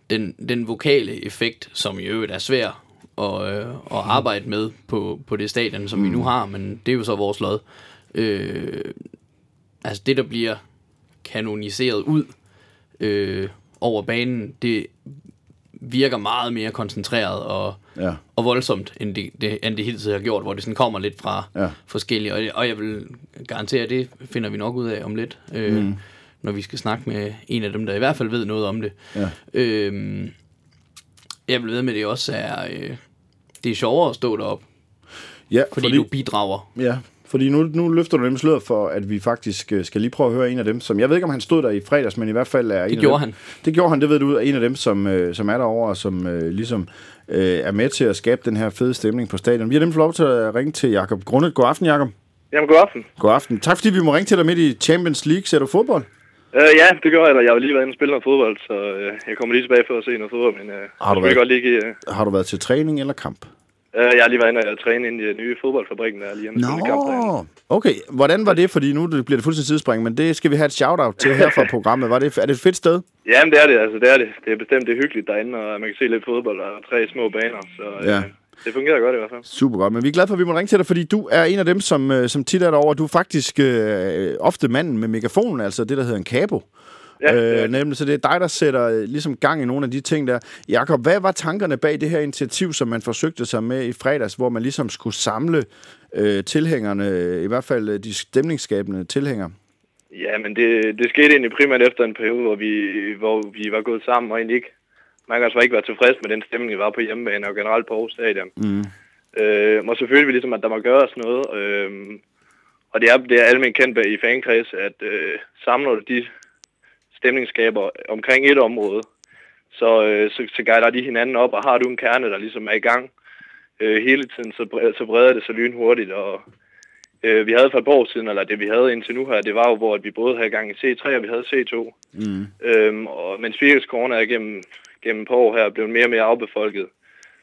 den, den vokale effekt, som i øvrigt er svær at, øh, at arbejde med på, på det stadion, som mm. vi nu har, men det er jo så vores lod. Øh, altså det, der bliver kanoniseret ud øh, over banen, det virker meget mere koncentreret og, Ja. og voldsomt, end det, det, end det hele tiden har gjort, hvor det sådan kommer lidt fra Ja. forskellige. Og, og jeg vil garantere, at det finder vi nok ud af om lidt, øh, mm. når vi skal snakke med en af dem, der i hvert fald ved noget om det. Ja. Øh, jeg vil ved med, at det også er, øh, det er sjovere at stå derop, Ja, fordi, fordi du bidrager. Ja, fordi nu, nu løfter du nemlig sløret for, at vi faktisk øh, skal lige prøve at høre en af dem, som jeg ved ikke, om han stod der i fredags, men i hvert fald er en Det af gjorde dem, han. Det gjorde han, det ved du, er en af dem, som, øh, som er derovre, og som øh, ligesom øh, er med til at skabe den her fede stemning på stadion. Vi har dem fået lov til at ringe til Jakob Grundet. God aften, Jakob. Jamen, god aften. God aften. Tak fordi vi må ringe til dig midt i Champions League. Ser du fodbold? Uh, ja, det gør jeg. Eller jeg har lige været inde og spille noget fodbold, så uh, jeg kommer lige tilbage for at se noget fodbold. Men uh, Har du været- godt lige. Uh, Har du været til træning eller kamp? Uh, jeg har lige været inde og træne ind i den nye fodboldfabrikken, der er lige hjemme spille kamp okay. Hvordan var det? Fordi nu det bliver det fuldstændig sidespring, men det skal vi have et shout-out til her fra programmet. Var det, er det et fedt sted? Jamen, det er det. Altså, det er det. Det er bestemt det er hyggeligt derinde, og man kan se lidt fodbold og tre små baner. Så uh, Ja. det fungerer godt i hvert fald. Super godt, men vi er glade for, at vi må ringe til dig, fordi du er en af dem, som, øh, som tit er derovre. Du er faktisk øh, ofte manden med megafonen, altså det, der hedder en cabo. Ja, øh, nemlig, så det er dig, der sætter øh, ligesom gang i nogle af de ting der. Jakob, hvad var tankerne bag det her initiativ, som man forsøgte sig med i fredags, hvor man ligesom skulle samle øh, tilhængerne, øh, i hvert fald øh, de stemningsskabende tilhængere? Ja, men det, det skete egentlig primært efter en periode, hvor vi, hvor vi var gået sammen og egentlig ikke... Man kan altså ikke være tilfreds med den stemning, vi var på hjemmebane og generelt på Aarhus Stadion. Mm. Øh, og selvfølgelig ligesom, at der må gøres noget. Øh, og det er, det er almindeligt kendt i fankreds, at øh, samler du de stemningsskaber omkring et område, så, øh, så, så guider de hinanden op, og har du en kerne, der ligesom er i gang øh, hele tiden, så, så breder det sig lynhurtigt, og øh, vi havde for et par år siden, eller det vi havde indtil nu her, det var jo, hvor at vi både havde gang i C3 og vi havde C2. Mm. Øhm, og, men Speakers Corner er gennem, gennem par år her blevet mere og mere afbefolket.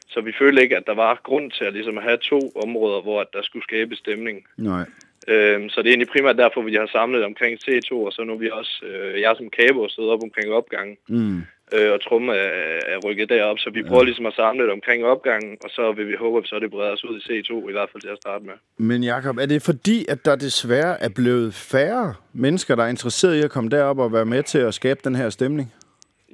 Så vi følte ikke, at der var grund til at, ligesom, have to områder, hvor at der skulle skabe stemning. Nej. Øhm, så det er egentlig primært derfor, vi har samlet omkring C2, og så nu er vi også, øh, jeg som kabo stået op omkring opgangen, Mm. øh, og Trumme er, er rykket derop, så vi prøver ligesom at samle det omkring opgangen, og så vil vi håbe, at så det breder os ud i C2, i hvert fald til at starte med. Men Jakob, er det fordi, at der desværre er blevet færre mennesker, der er interesseret i at komme derop og være med til at skabe den her stemning?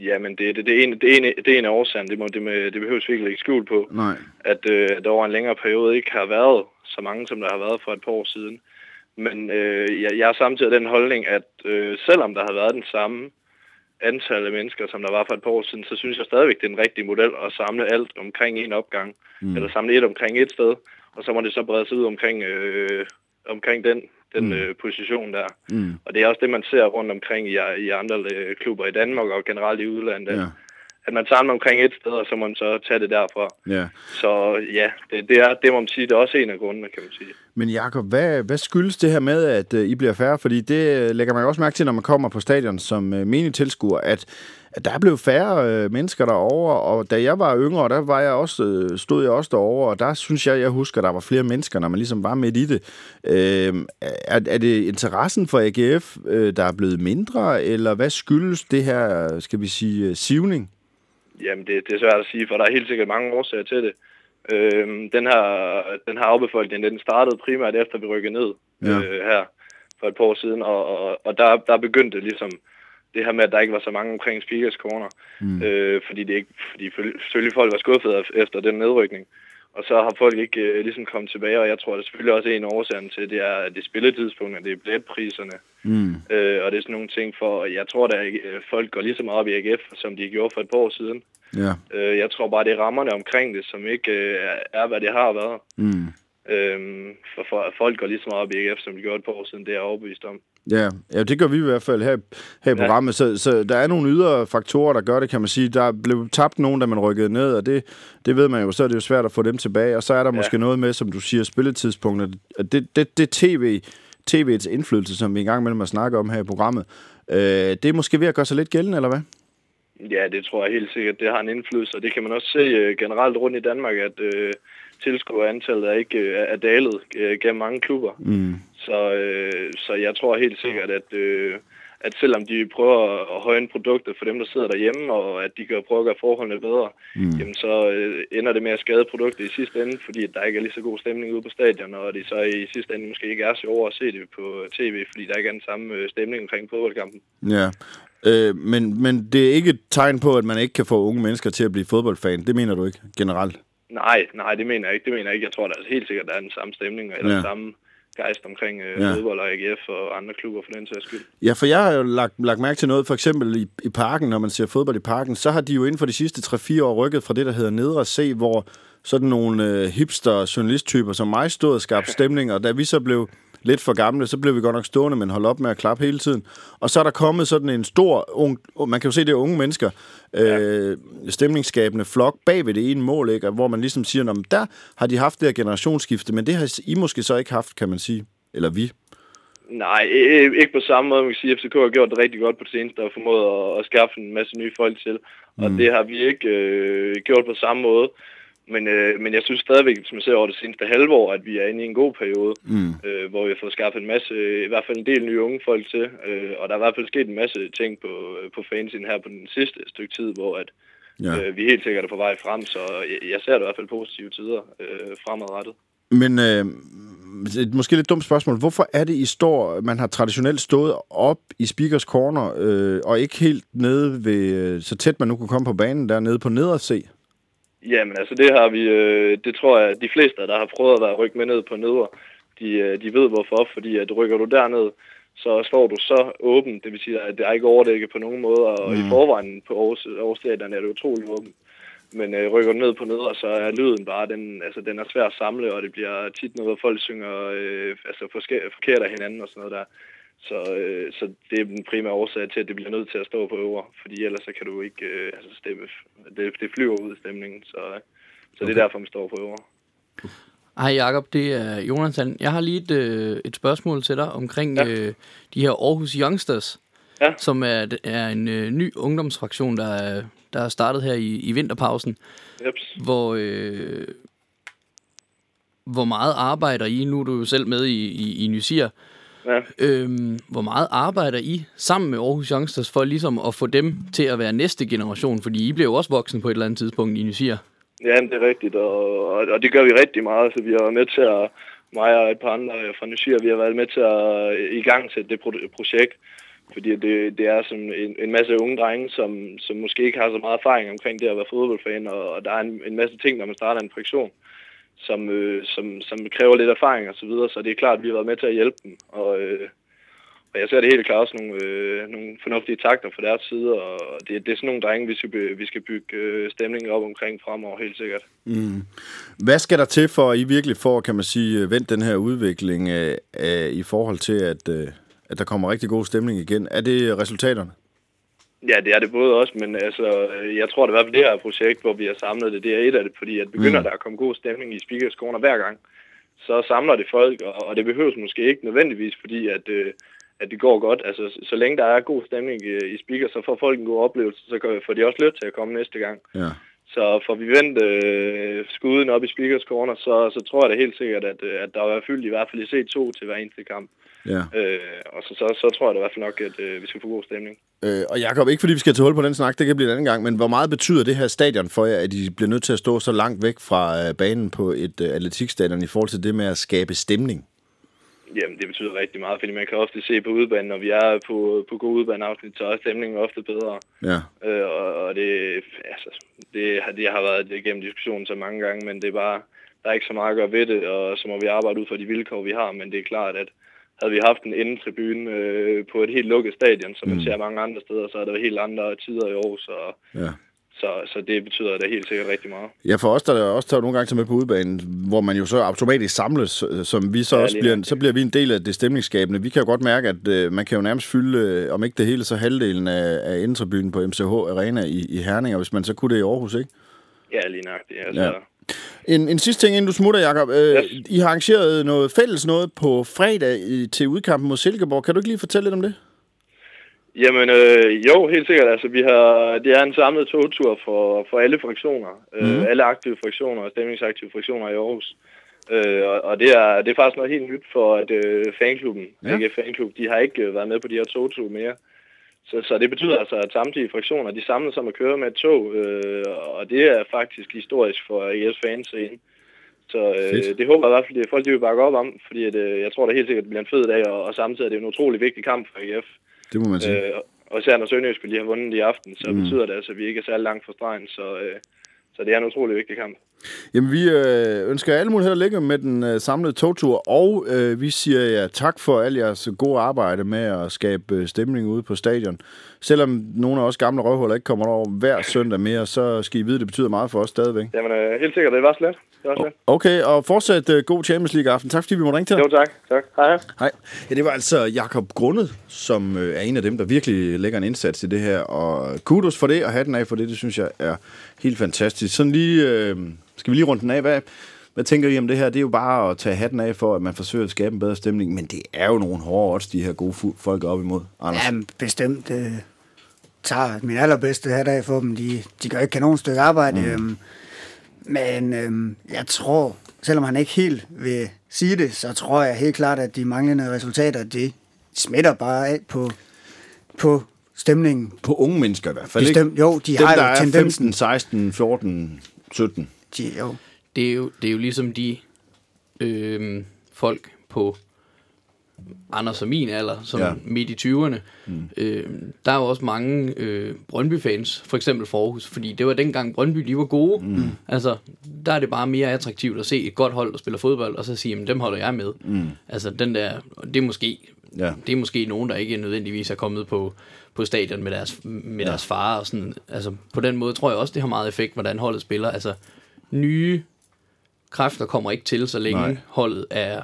Jamen, det, det, det, er en, det, er en, det er en af årsagen, det, må, det, det behøves vi ikke lægge skjul på, Nej. at, øh, der over en længere periode ikke har været så mange, som der har været for et par år siden. Men øh, jeg, jeg er samtidig den holdning, at øh, selvom der har været den samme antal af mennesker, som der var for et par år siden, så synes jeg stadigvæk, det er den rigtige model at samle alt omkring en opgang, mm. eller samle et omkring et sted, og så må det så brede sig ud omkring, øh, omkring den, den mm. øh, position der. Mm. Og det er også det, man ser rundt omkring i, i andre øh, klubber i Danmark og generelt i udlandet, Ja. At man samler omkring et sted, og så må man så tage det derfra. Ja. Så ja, det, det, er, det må man sige, det er også en af grundene, kan man sige. Men Jakob, hvad, hvad skyldes det her med, at øh, I bliver færre? Fordi det øh, lægger man jo også mærke til, når man kommer på stadion som øh, menig tilskuer, at, at der er blevet færre øh, mennesker derovre, og da jeg var yngre, der var jeg også, øh, stod jeg også derovre, og der synes jeg, jeg husker, der var flere mennesker, når man ligesom var midt i det. Øh, er, er det interessen for AGF, øh, der er blevet mindre, eller hvad skyldes det her, skal vi sige, sivning? Jamen, det, det er svært at sige, for der er helt sikkert mange årsager til det. Øhm, den her, den her afbefolkning, den startede primært efter vi rykkede ned Ja. øh, her for et par år siden, og, og, og der, der begyndte ligesom det her med, at der ikke var så mange omkring Speakers Corner, mm. øh, fordi, det ikke, fordi føl- selvfølgelig folk var skuffede efter den nedrykning. Og så har folk ikke øh, ligesom kommet tilbage, og jeg tror, det selvfølgelig også er en af årsagerne til, det er, det er spilletidspunkter, det er billetpriserne, Mm. øh, og det er sådan nogle ting for, jeg tror, at øh, folk går lige så meget op i AGF, som de gjorde for et par år siden. Ja. Øh, jeg tror bare, det er rammerne omkring det, som ikke øh, er- er, hvad det har været. Mm. Øhm, for, for folk går lige så meget op i AGF, som de gjorde et par år siden, det er jeg overbevist om. Ja, ja, det gør vi i hvert fald her, her i Ja. programmet. Så, så der er nogle ydre faktorer, der gør det, kan man sige. Der blev tabt nogen, da man rykkede ned, og det, det ved man jo, så er det jo svært at få dem tilbage. Og så er der ja. måske noget med, som du siger, spilletidspunkter. At Det, det, det tv, tv'ets indflydelse, som vi engang imellem har snakket om her i programmet, øh, det er måske ved at gøre sig lidt gældende, eller hvad? Ja, det tror jeg helt sikkert, det har en indflydelse, og det kan man også se øh, generelt rundt i Danmark, at øh, tilskuerantallet er ikke øh, er dalet øh, gennem mange klubber. Mm. Så, øh, så jeg tror helt sikkert, at, øh, at selvom de prøver at højne produktet for dem, der sidder derhjemme, og at de kan prøve at gøre forholdene bedre, mm. jamen så øh, ender det med at skade produktet i sidste ende, fordi der ikke er lige så god stemning ude på stadion, og det så i sidste ende måske ikke er så over at se det på tv, fordi der ikke er den samme øh, stemning omkring fodboldkampen. Ja. Øh, men, men det er ikke et tegn på, at man ikke kan få unge mennesker til at blive fodboldfan. Det mener du ikke generelt? Nej, nej, det mener jeg ikke. Det mener jeg ikke. Jeg tror, der er helt sikkert, der er den samme stemning, eller Ja. den samme gejst omkring øh, ja. fodbold og AGF og andre klubber for den sags skyld. Ja, for jeg har jo lagt, lagt mærke til noget, for eksempel i, i parken, når man ser fodbold i parken, så har de jo inden for de sidste 3-4 år rykket fra det, der hedder Nedre C, hvor sådan nogle øh, hipster journalisttyper som mig stod og skabte stemning, og da vi så blev lidt for gamle, så blev vi godt nok stående, men holdt op med at klappe hele tiden. Og så er der kommet sådan en stor, ung, man kan jo se, det er unge mennesker, øh, stemningsskabende flok bag ved det ene mål, ikke? Hvor man ligesom siger, at der har de haft det her generationsskifte, men det har I måske så ikke haft, kan man sige. Eller vi. Nej, øh, ikke på samme måde. Man kan sige, at FCK har gjort det rigtig godt på det seneste og formået at, at skaffe en masse nye folk til. Og Mm. det har vi ikke øh, gjort på samme måde. Men, øh, men jeg synes stadigvæk, som jeg ser over det seneste halve år, at vi er inde i en god periode, Mm. øh, hvor vi har fået skaffet en masse, i hvert fald en del nye unge folk til. Øh, og der er i hvert fald sket en masse ting på, på fansiden her på den sidste stykke tid, hvor at, Ja. øh, vi helt sikkert er på vej frem. Så jeg, jeg ser det i hvert fald positive tider øh, fremadrettet. Men øh, et måske lidt dumt spørgsmål. Hvorfor er det, I står, man har traditionelt stået op i Speakers Corner, øh, og ikke helt nede ved, øh, så tæt man nu kunne komme på banen, dernede på neder C? Jamen altså det har vi, øh, det tror jeg, at de fleste, der har prøvet at være rykke med ned på nedre, de, øh, de ved hvorfor, fordi at rykker du derned, så står du så åben, det vil sige, at det er ikke overdækket på nogen måde, og mm. i forvejen på Aarhus, Aarhus Stadion er det utrolig åben. Men øh, rykker du ned på nedre, så er lyden bare, den, altså, den er svær at samle, og det bliver tit noget, hvor folk synger øh, altså, forske- forkert af hinanden og sådan noget der. Så, øh, så det er den primære årsag til, at det bliver nødt til at stå på øver, fordi ellers så kan du ikke øh, altså stemme. Det, det flyver ud i stemningen, så, øh, så okay. det er derfor, man står på øver. Hej Jakob, det er Jonathan. Jeg har lige et, øh, et spørgsmål til dig omkring ja. øh, de her Aarhus Youngsters, Ja. som er, er en øh, ny ungdomsfraktion, der er, der er startet her i, i vinterpausen. Jeps. Hvor, øh, hvor meget arbejder I, nu er du jo selv med i, i, i Nysir, Ja. øhm, hvor meget arbejder I sammen med Aarhus Youngsters for ligesom at få dem til at være næste generation? Fordi I blev jo også voksen på et eller andet tidspunkt i Nysir. Ja, det er rigtigt, og, og, og det gør vi rigtig meget, så vi har været med til at, mig og et par andre fra Nysir, vi har været med til at i gang til det pro- projekt, fordi det, det er sådan en, en masse unge drenge, som, som måske ikke har så meget erfaring omkring det at være fodboldfan, og, og der er en, en masse ting, når man starter en fraktion, som, øh, som, som kræver lidt erfaring og så videre, så det er klart, at vi har været med til at hjælpe dem, og, øh, og jeg ser det helt klart også nogle, øh, nogle fornuftige takter fra deres side, og det, det er sådan nogle drenge, vi skal, vi skal bygge øh, stemningen op omkring fremover, helt sikkert. Mm. Hvad skal der til for, at I virkelig får, kan man sige, øh, vendt den her udvikling øh, øh, i forhold til, at, øh, at der kommer rigtig god stemning igen? Er det resultaterne? Ja, det er det både også, men altså, øh, jeg tror det var det her projekt, hvor vi har samlet det, det er et af det, fordi at begynder Mm. der at komme god stemning i Speakers Corner hver gang, så samler det folk, og, og det behøves måske ikke nødvendigvis, fordi at, øh, at det går godt. Altså, så længe der er god stemning i, i Speakers, så får folk en god oplevelse, så får de også lyst til at komme næste gang. Ja. Så får vi vendt øh, skuden op i Speakers Corner, så, så tror jeg da helt sikkert, at, øh, at der være fyldt i hvert fald i C2 til hver eneste kamp. Ja. Øh, og så, så, så tror jeg da i hvert fald nok, at øh, vi skal få god stemning. Øh, og Jacob, ikke fordi vi skal til hul på den snak, det kan blive en anden gang, men hvor meget betyder det her stadion for jer, at I bliver nødt til at stå så langt væk fra øh, banen på et øh, atletikstadion i forhold til det med at skabe stemning? Jamen, det betyder rigtig meget, fordi man kan ofte se på udbanen, når vi er på, på gode udbaneafsnit, så er stemningen ofte bedre. Ja. Øh, og, og det, altså, det, har- det har været igennem diskussionen så mange gange, men det er bare, der er ikke så meget at gøre ved det, og så må vi arbejde ud fra de vilkår, vi har, men det er klart, at havde vi haft en indentribune øh, på et helt lukket stadion, som man Mm. ser mange andre steder, så er der helt andre tider i Aarhus, og, Ja. Så, så det betyder da helt sikkert rigtig meget. Ja, for os, der er også tager nogle gange til med på udebanen, hvor man jo så automatisk samles, øh, som vi så Ja, også bliver, så bliver vi en del af det stemningsskabende. Vi kan jo godt mærke, at øh, man kan jo nærmest fylde, øh, om ikke det hele, så halvdelen af, af indtribunen på MCH Arena i, i Herning, og hvis man så kunne det i Aarhus, ikke? Ja, lige nøjagtigt. Altså, ja. En, en sidste ting, inden du smutter, Jacob. Øh, Yes. I har arrangeret noget fælles noget på fredag i, til udkampen mod Silkeborg. Kan du ikke lige fortælle lidt om det? Jamen, øh, jo, helt sikkert. Altså, vi har, det er en samlet togtur for, for alle fraktioner. Mm. Mhm. Øh, alle aktive fraktioner og stemningsaktive fraktioner i Aarhus. Øh, og og det, er, det er faktisk noget helt nyt for, at øh, fanklubben, Ja. ikke fanklub, de har ikke øh, været med på de her togture mere. Så, så det betyder altså, at samtlige fraktioner, de samles om at køre med et tog, øh, og det er faktisk historisk for ES fanscene. Så Fedt. øh, det håber jeg i hvert fald, at folk de vil bakke op om, fordi at, øh, jeg tror da helt sikkert, det bliver en fed dag, og, og samtidig er det en utrolig vigtig kamp for AGF. Det må man sige. Øh, og især når Sønderjysk lige har vundet i aften, så Mm. betyder det altså, at vi ikke er særlig langt fra stregen. Så, øh, så det er en utrolig vigtig kamp. Jamen, vi øh, ønsker alle muligheder at ligge med den øh, samlede togtur, og øh, vi siger ja tak for al jeres gode arbejde med at skabe øh, stemning ude på stadion. Selvom nogle af os gamle røvhuller ikke kommer over hver søndag mere, så skal I vide, at det betyder meget for os stadigvæk. Jamen, øh, helt sikkert, det var slet. Okay, og fortsat øh, god Champions League-aften. Tak fordi vi måtte ringe til dig. Jo, tak. tak. Hej, hej. Hej. Ja, det var altså Jakob Grundet, som øh, er en af dem, der virkelig lægger en indsats i det her. Og kudos for det, og hatten af for det, det synes jeg er helt fantastisk. Sådan lige, øh, skal vi lige runde den af. Hvad, hvad tænker I om det her? Det er jo bare at tage hatten af for, at man forsøger at skabe en bedre stemning. Men det er jo nogle hårde odds, de her gode folk er op imod. Anders. Jamen, bestemt. Det tager min allerbedste her dag for dem. De, de gør et kanon stykke arbejde. Mm. Øhm, men øhm, jeg tror, selvom han ikke helt vil sige det, så tror jeg helt klart, at de manglende resultater, det smitter bare af på, på stemningen. På unge mennesker i hvert fald, Bestemt. ikke? Jo, de dem, har der jo er tendensen. 15, 16, 14, 17. De, jo. Det er jo, det er jo ligesom de øh, folk på Anders og min alder, som Ja. midt i 20'erne. Mm. Øh, der er jo også mange øh, Brøndby-fans, for eksempel for Aarhus, fordi det var dengang Brøndby, de var gode. Mm. Altså, der er det bare mere attraktivt at se et godt hold, der spiller fodbold, og så sige, jamen, dem holder jeg med. Mm. Altså, den der, det er måske Ja. det er måske nogen, der ikke nødvendigvis er kommet på, på stadion med deres, med ja. deres far. Og sådan. Altså, på den måde tror jeg også, det har meget effekt, hvordan holdet spiller. Altså, nye kræfter kommer ikke til, så længe Nej. Holdet er,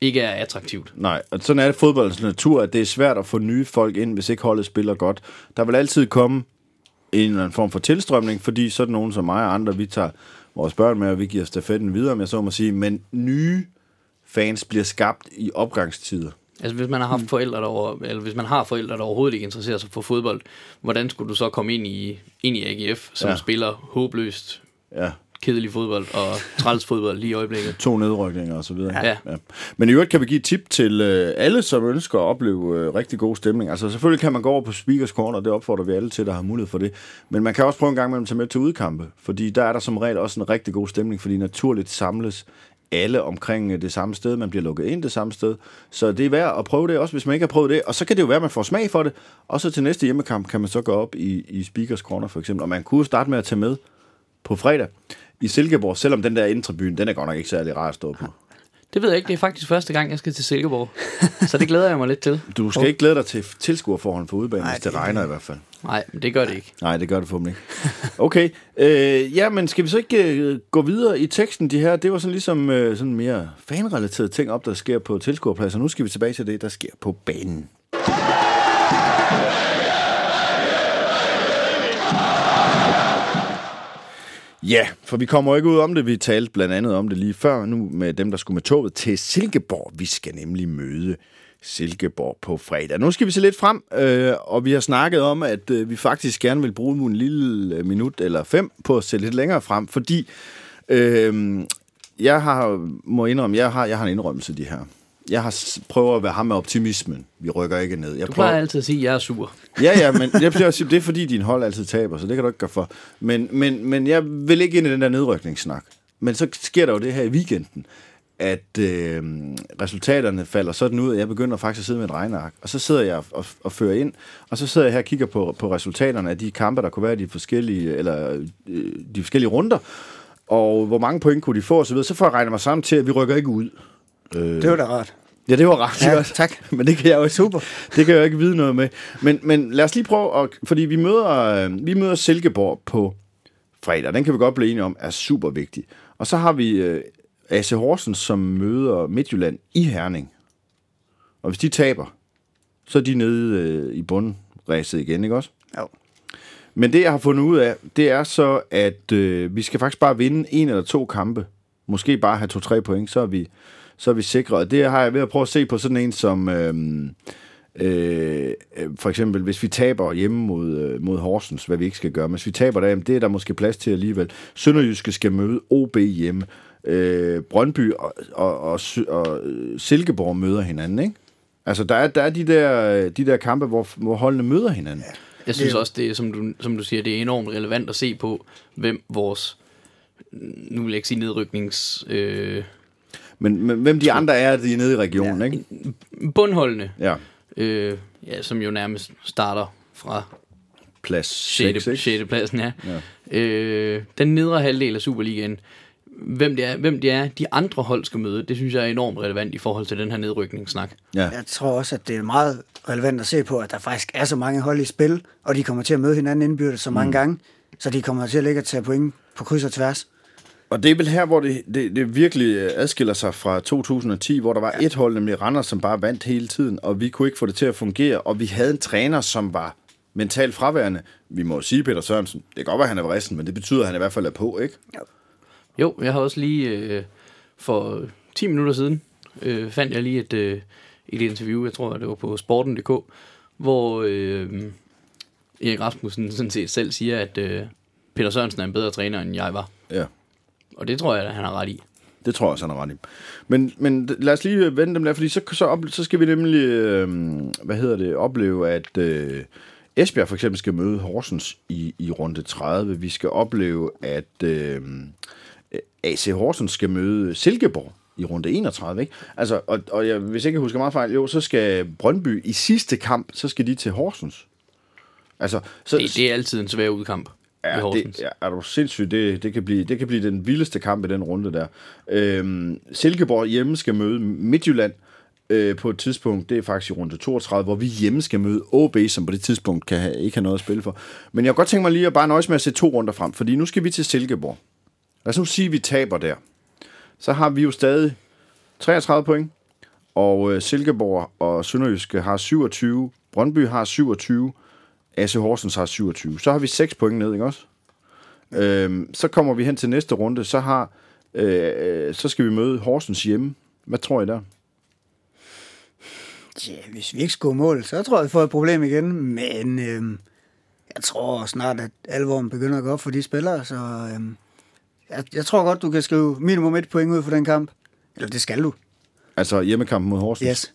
ikke er attraktivt. Nej, og sådan er det fodboldens natur, at det er svært at få nye folk ind, hvis ikke holdet spiller godt. Der vil altid komme en eller anden form for tilstrømning, fordi sådan nogen som mig og andre, vi tager vores børn med, og vi giver stafetten videre, om jeg så må sige. Men nye fans bliver skabt i opgangstider. Altså hvis man har haft forældre, der over, eller hvis man har forældre, der overhovedet ikke interesserer sig for fodbold, hvordan skulle du så komme ind i, ind i AGF, som ja. spiller håbløst Ja, kedelig fodbold og træls fodbold lige i øjeblikket? to nedrykninger og så videre. Ja. Ja. Men i øvrigt kan vi give et tip til øh, alle, som ønsker at opleve øh, rigtig god stemning. Altså selvfølgelig kan man gå over på Speakers Corner, det opfordrer vi alle til, der har mulighed for det. Men man kan også prøve en gang med at tage med til udkampe, fordi der er der som regel også en rigtig god stemning, fordi naturligt samles alle omkring øh, det samme sted. Man bliver lukket ind det samme sted. Så det er værd at prøve det, også hvis man ikke har prøvet det. Og så kan det jo være, at man får smag for det. Og så til næste hjemmekamp kan man så gå op i, i Speakers Corner for eksempel. Og man kunne starte med at tage med på fredag i Silkeborg, selvom den der indtribune, den er godt nok ikke særlig rar at stå på. Det ved jeg ikke, det er faktisk første gang, jeg skal til Silkeborg. så det glæder jeg mig lidt til. Du skal ikke glæde dig til tilskuerforholdene for udbanen, hvis det det- regner i hvert fald. Nej, men det gør det ikke. Nej, det gør det forhåbentlig ikke. Okay, øh, ja, men skal vi så ikke øh, gå videre i teksten? De her, det var sådan ligesom øh, sådan mere fanrelaterede ting op, der sker på tilskuerpladser. Nu skal vi tilbage til det, der sker på banen. Ja, for vi kommer jo ikke ud om det. Vi talte blandt andet om det lige før nu med dem, der skulle med toget til Silkeborg. Vi skal nemlig møde Silkeborg på fredag. Nu skal vi se lidt frem, øh, og vi har snakket om, at øh, vi faktisk gerne vil bruge en lille øh, minut eller fem på at se lidt længere frem, fordi øh, jeg har, må indrømme, jeg har, jeg har en indrømmelse de her. Jeg har prøver at være ham med optimismen. Vi rykker ikke ned. Jeg Du plejer altid at sige, at jeg er sur. Ja, ja, men jeg bliver også sige, det er fordi, din hold altid taber, så det kan du ikke gøre for. Men, men, men jeg vil ikke ind i den der nedrykningssnak. Men så sker der jo det her i weekenden, at øh, resultaterne falder sådan ud, at jeg begynder faktisk at sidde med et regneark. Og så sidder jeg og, og fører ind, og så sidder jeg her og kigger på, på resultaterne af de kampe, der kunne være i de forskellige, eller, øh, de forskellige runder, og hvor mange point kunne de få osv. Så får jeg regnet mig sammen til, at vi rykker ikke ud. Det var da rart. Ja, det var ret Ja, godt. tak. Men det kan jeg jo super. Det kan jeg jo ikke vide noget med. Men, men lad os lige prøve, at, fordi vi møder, øh, vi møder Silkeborg på fredag. Den kan vi godt blive enige om, er super vigtig. Og så har vi øh, AC Horsens, som møder Midtjylland i Herning. Og hvis de taber, så er de nede øh, i bundræset igen, ikke også? Jo. Men det, jeg har fundet ud af, det er så, at øh, vi skal faktisk bare vinde en eller to kampe. Måske bare have to-tre point, så er vi, så er vi sikre. Og det har jeg ved at prøve at se på sådan en som... Øh, Øh, for eksempel, hvis vi taber hjemme mod, øh, mod Horsens, hvad vi ikke skal gøre, men hvis vi taber der, det er der måske plads til alligevel. Sønderjyske skal møde OB hjemme. Øh, Brøndby og, og, og, og Silkeborg møder hinanden, ikke? Altså, der er, der er de, der, de der kampe, hvor, hvor holdene møder hinanden. Jeg synes også, det er, som du, som du siger, det er enormt relevant at se på, hvem vores, nu vil jeg ikke sige nedryknings, øh, Men, men hvem de andre er, de er nede i regionen, ja. ikke? bundholdene, Ja. øh, ja, som jo nærmest starter fra Plads 6. 6, 6. pladsen, ja. ja. Øh, den nedre halvdel af Superligaen, hvem det, er, hvem det er, de andre hold skal møde, det synes jeg er enormt relevant i forhold til den her nedrykningssnak. Ja. Jeg tror også, at det er meget relevant at se på, at der faktisk er så mange hold i spil, og de kommer til at møde hinanden indbyrdes så mange mm. gange, så de kommer til at ligge og tage point på kryds og tværs. Og det er vel her, hvor det, det, det virkelig øh, adskiller sig fra 2010, hvor der var ja. et hold, nemlig Randers, som bare vandt hele tiden, og vi kunne ikke få det til at fungere, og vi havde en træner, som var mentalt fraværende. Vi må jo sige Peter Sørensen. Det kan godt være, at han er vrissen, men det betyder, at han i hvert fald er på, ikke? Jo, jeg har også lige øh, for 10 minutter siden, øh, fandt jeg lige et, øh, et interview, jeg tror, det var på sporten.dk, hvor øh, Erik Rasmussen sådan set selv siger, at øh, Peter Sørensen er en bedre træner, end jeg var. Ja. Og det tror jeg, at han har ret i. Det tror jeg også, han er ret i. Men, men lad os lige vende dem der, fordi så, så, op, så skal vi nemlig, øh, hvad hedder det, opleve, at øh, Esbjerg for eksempel skal møde Horsens i, i runde 30. Vi skal opleve, at øh, AC Horsens skal møde Silkeborg i runde 31, ikke? Altså, og, og jeg, hvis jeg ikke husker meget fejl, jo, så skal Brøndby i sidste kamp, så skal de til Horsens. Altså, så, Det, det er altid en svær udkamp Ja, det, ja, er du sindssygt. Det, det, kan blive, det kan blive den vildeste kamp i den runde der. Øhm, Silkeborg hjemme skal møde Midtjylland øh, på et tidspunkt. Det er faktisk i runde 32, hvor vi hjemme skal møde OB, som på det tidspunkt kan have, ikke have noget at spille for. Men jeg kunne godt tænke mig lige at bare nøjes med at se to runder frem, fordi nu skal vi til Silkeborg. Lad os nu sige, at vi taber der. Så har vi jo stadig 33 point, og øh, Silkeborg og Sønderjyske har 27, Brøndby har 27, AC Horsens har 27. Så har vi 6 point ned, ikke også? Øhm, så kommer vi hen til næste runde, så har øh, så skal vi møde Horsens hjemme. Hvad tror I der? Ja, hvis vi ikke skulle mål, så tror jeg, vi får et problem igen. Men øhm, jeg tror snart, at alvoren begynder at gå op for de spillere. Så øhm, jeg, jeg tror godt, du kan skrive minimum et point ud for den kamp. Eller det skal du. Altså hjemmekampen mod Horsens. Yes.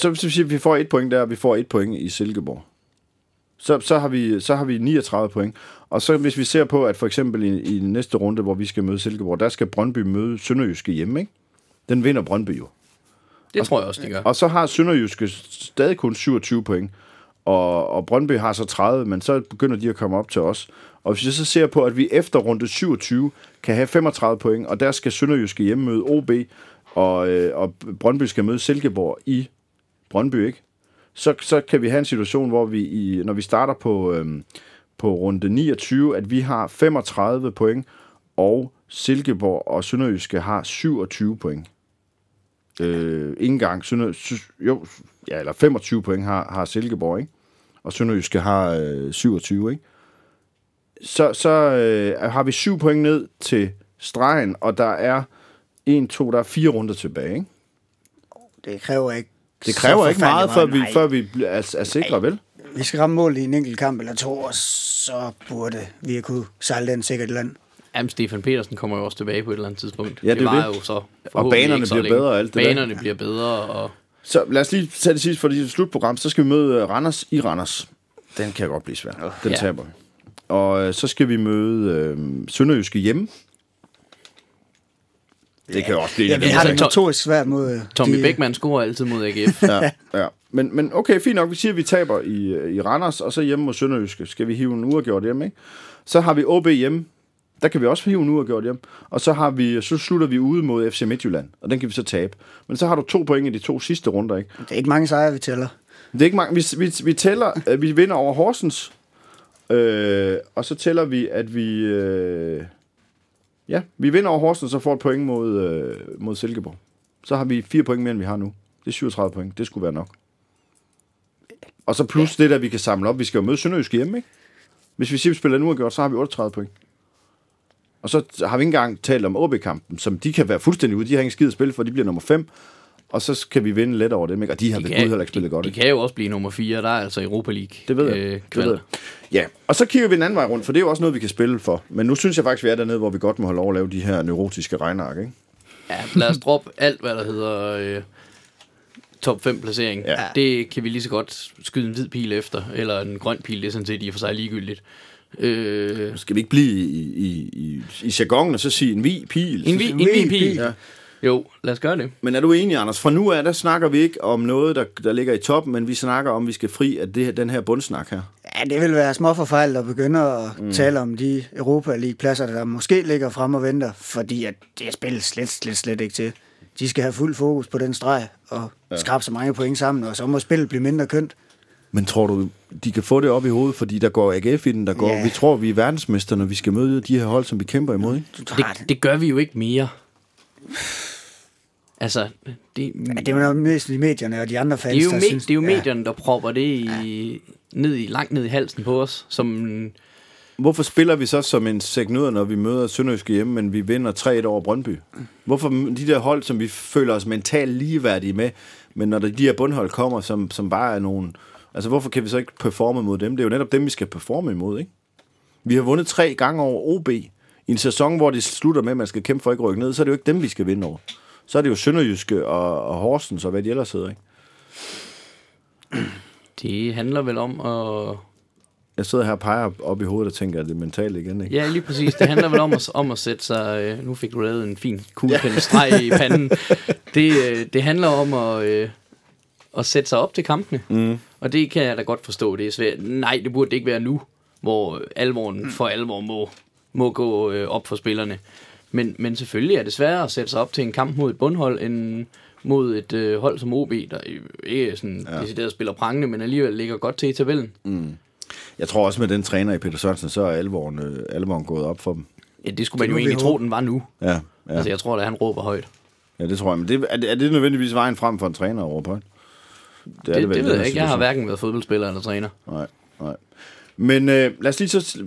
Så, så vi får et point der, og vi får et point i Silkeborg. Så, så, har vi, så har vi 39 point. Og så hvis vi ser på, at for eksempel i, i næste runde, hvor vi skal møde Silkeborg, der skal Brøndby møde Sønderjyske hjemme, ikke? Den vinder Brøndby jo. Det tror jeg også, de gør. Og så har Sønderjyske stadig kun 27 point, og, og Brøndby har så 30, men så begynder de at komme op til os. Og hvis vi så ser på, at vi efter runde 27 kan have 35 point, og der skal Sønderjyske hjemme møde OB, og, øh, og Brøndby skal møde Silkeborg i Brøndby, ikke? Så, så kan vi have en situation, hvor vi, i, når vi starter på, øhm, på runde 29, at vi har 35 point, og Silkeborg og Sønderjyske har 27 point. Øh, ikke engang Sønder, jo, ja, eller 25 point har, har Silkeborg, ikke? Og Sønderjyske har øh, 27, ikke? Så, så øh, har vi 7 point ned til stregen, og der er 1, 2, der er fire runder tilbage, ikke? Det kræver ikke det kræver ikke meget, før vi, før vi er, er sikre, vel? Vi skal ramme mål i en enkelt kamp eller to, og så burde vi kunne sejle den sikkert i land. Jamen, Stefan Petersen kommer jo også tilbage på et eller andet tidspunkt. Ja, det er var det. jo så Og banerne så bliver længe. bedre og alt det der. Banerne bliver bedre, og Så lad os lige tage det sidste for det slutprogram. Så skal vi møde øh, Randers i Randers. Den kan godt blive svær. Den Ja. taber vi. Og øh, så skal vi møde øh, Sønderjyske hjemme. Det kan også blive Ja, af har de- det notorisk svært mod øh, Tommy de, Beckmann scorer altid mod AGF. ja, ja. Men, men okay, fint nok. Vi siger, at vi taber i, øh, i Randers, og så hjemme mod Sønderjyske. Skal vi hive en uafgjort hjem, ikke? Så har vi OB hjemme. Der kan vi også hive en uafgjort hjem. Og så, har vi, så slutter vi ude mod FC Midtjylland, og den kan vi så tabe. Men så har du to point i de to sidste runder, ikke? Det er ikke mange sejre, vi tæller. Det er ikke mange. Vi, vi, vi tæller, at vi vinder over Horsens. Øh, og så tæller vi, at vi... Øh, ja, vi vinder over Horsens og får et point mod, øh, mod Silkeborg. Så har vi fire point mere, end vi har nu. Det er 37 point. Det skulle være nok. Og så plus ja. det, der vi kan samle op. Vi skal jo møde Sønderjysk hjemme, ikke? Hvis vi siger, vi spiller nu og gjort, så har vi 38 point. Og så har vi ikke engang talt om OB-kampen, som de kan være fuldstændig ude. De har ingen skid at spille for, de bliver nummer 5. Og så kan vi vinde let over dem, ikke? Og de har ved Gud heller ikke spillet de, godt, de ikke? kan jo også blive nummer 4, der er altså Europa League. Det ved jeg. Øh, det ved jeg. Ja, og så kigger vi den anden vej rundt, for det er jo også noget, vi kan spille for. Men nu synes jeg faktisk, vi er dernede, hvor vi godt må have lov at lave de her neurotiske regneark, ikke? Ja, lad os droppe alt, hvad der hedder øh, top 5 placering. Ja. Det kan vi lige så godt skyde en hvid pil efter, eller en grøn pil, det er sådan set i og for sig ligegyldigt. Øh, Skal vi ikke blive i, i, i, i jargonen og så sige en vi pil? en, vi, en hvid pil. Ja. Jo, lad os gøre det. Men er du enig, Anders? Fra nu af, der snakker vi ikke om noget, der, der ligger i toppen, men vi snakker om, at vi skal fri af det, her- den her bundsnak her. Ja, det vil være små forfejl at begynde at mm. tale om de Europa League-pladser, der måske ligger frem og venter, fordi at det er spillet slet, slet, slet ikke til. De skal have fuld fokus på den streg og ja. skrabe så mange point sammen, og så må spillet blive mindre kønt. Men tror du, de kan få det op i hovedet, fordi der går AGF i den, der går... Ja. Vi tror, vi er verdensmester, når vi skal møde de her hold, som vi kæmper imod, ikke? Det. Det gør vi jo ikke mere. Altså, det, Ja, det er jo mest i medierne og de andre fans, det er jo, der me- synes... det er jo medierne, der propper det i, ned i, langt ned i halsen på os, som Hvorfor spiller vi så som en sæknuder, når vi møder Sønderjyske hjemme, men vi vinder 3-1 over Brøndby? Hvorfor de der hold, som vi føler os mentalt ligeværdige med, men når der, de her bundhold kommer, som, som bare er nogle... Altså, hvorfor kan vi så ikke performe mod dem? Det er jo netop dem, vi skal performe imod, ikke? Vi har vundet tre gange over OB i en sæson, hvor det slutter med, at man skal kæmpe for ikke at rykke ned. Så er det jo ikke dem, vi skal vinde over. Så er det jo Sønderjyske og, og Horsens og hvad de ellers hedder, ikke? det handler vel om at... Jeg sidder her og peger op i hovedet og tænker, at det er mentalt igen, ikke? Ja, lige præcis. Det handler vel om at, om at sætte sig... Øh, nu fik du lavet en fin kuglepennestreg i panden. Det, øh, det handler om at, øh, at sætte sig op til kampene. Mm. Og det kan jeg da godt forstå. Det er svært. Nej, det burde det ikke være nu, hvor alvoren for alvor må, må gå øh, op for spillerne. Men, men selvfølgelig er det sværere at sætte sig op til en kamp mod et bundhold, end mod et øh, hold som OB, der jo ikke sådan ja. decideret spiller prangende, men alligevel ligger godt til i tabellen. Jeg tror også med den træner i Peter Sørensen, så er alvoren, øh, alvoren gået op for dem. Ja, det skulle man Det jo egentlig tro, den var nu. Ja, ja. Ja. Altså, jeg tror, at han råber højt. ja det tror jeg. Men det, er, det, er det nødvendigvis vejen frem for en træner over på? Det, Det, det, det den ved jeg ikke. Jeg har hverken været fodboldspiller eller træner. Nej, nej. Men øh, lad os lige så...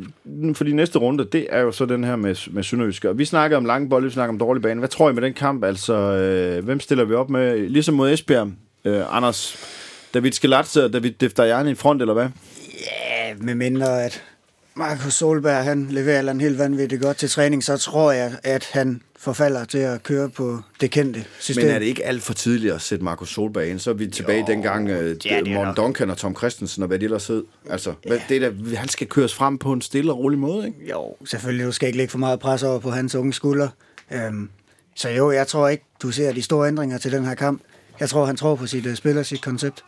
For de næste runde, det er jo så den her med, med Sønderjysk. Og vi snakker om lange bolde, vi snakker om dårlig bane. Hvad tror I med den kamp? Altså, øh, hvem stiller vi op med? Ligesom mod Esbjerg. Øh, Anders, David Skelatse og David Defterjani i front, eller hvad? Ja, med mindre at Markus Solberg, han leverer en helt vanvittigt godt til træning, så tror jeg, at han forfalder til at køre på det kendte system. Men er det ikke alt for tidligt at sætte Markus Solberg ind? Så er vi tilbage jo, dengang uh, ja, det er Morten. Duncan og Tom Christensen og hvad de ellers hed. Altså, ja. det er der, han skal køres frem på en stille og rolig måde, ikke? Jo, selvfølgelig. Du skal ikke lægge for meget pres over på hans unge skulder. Øhm, så jo, jeg tror ikke, du ser de store ændringer til den her kamp. Jeg tror, han tror på sit uh, spil og sit koncept.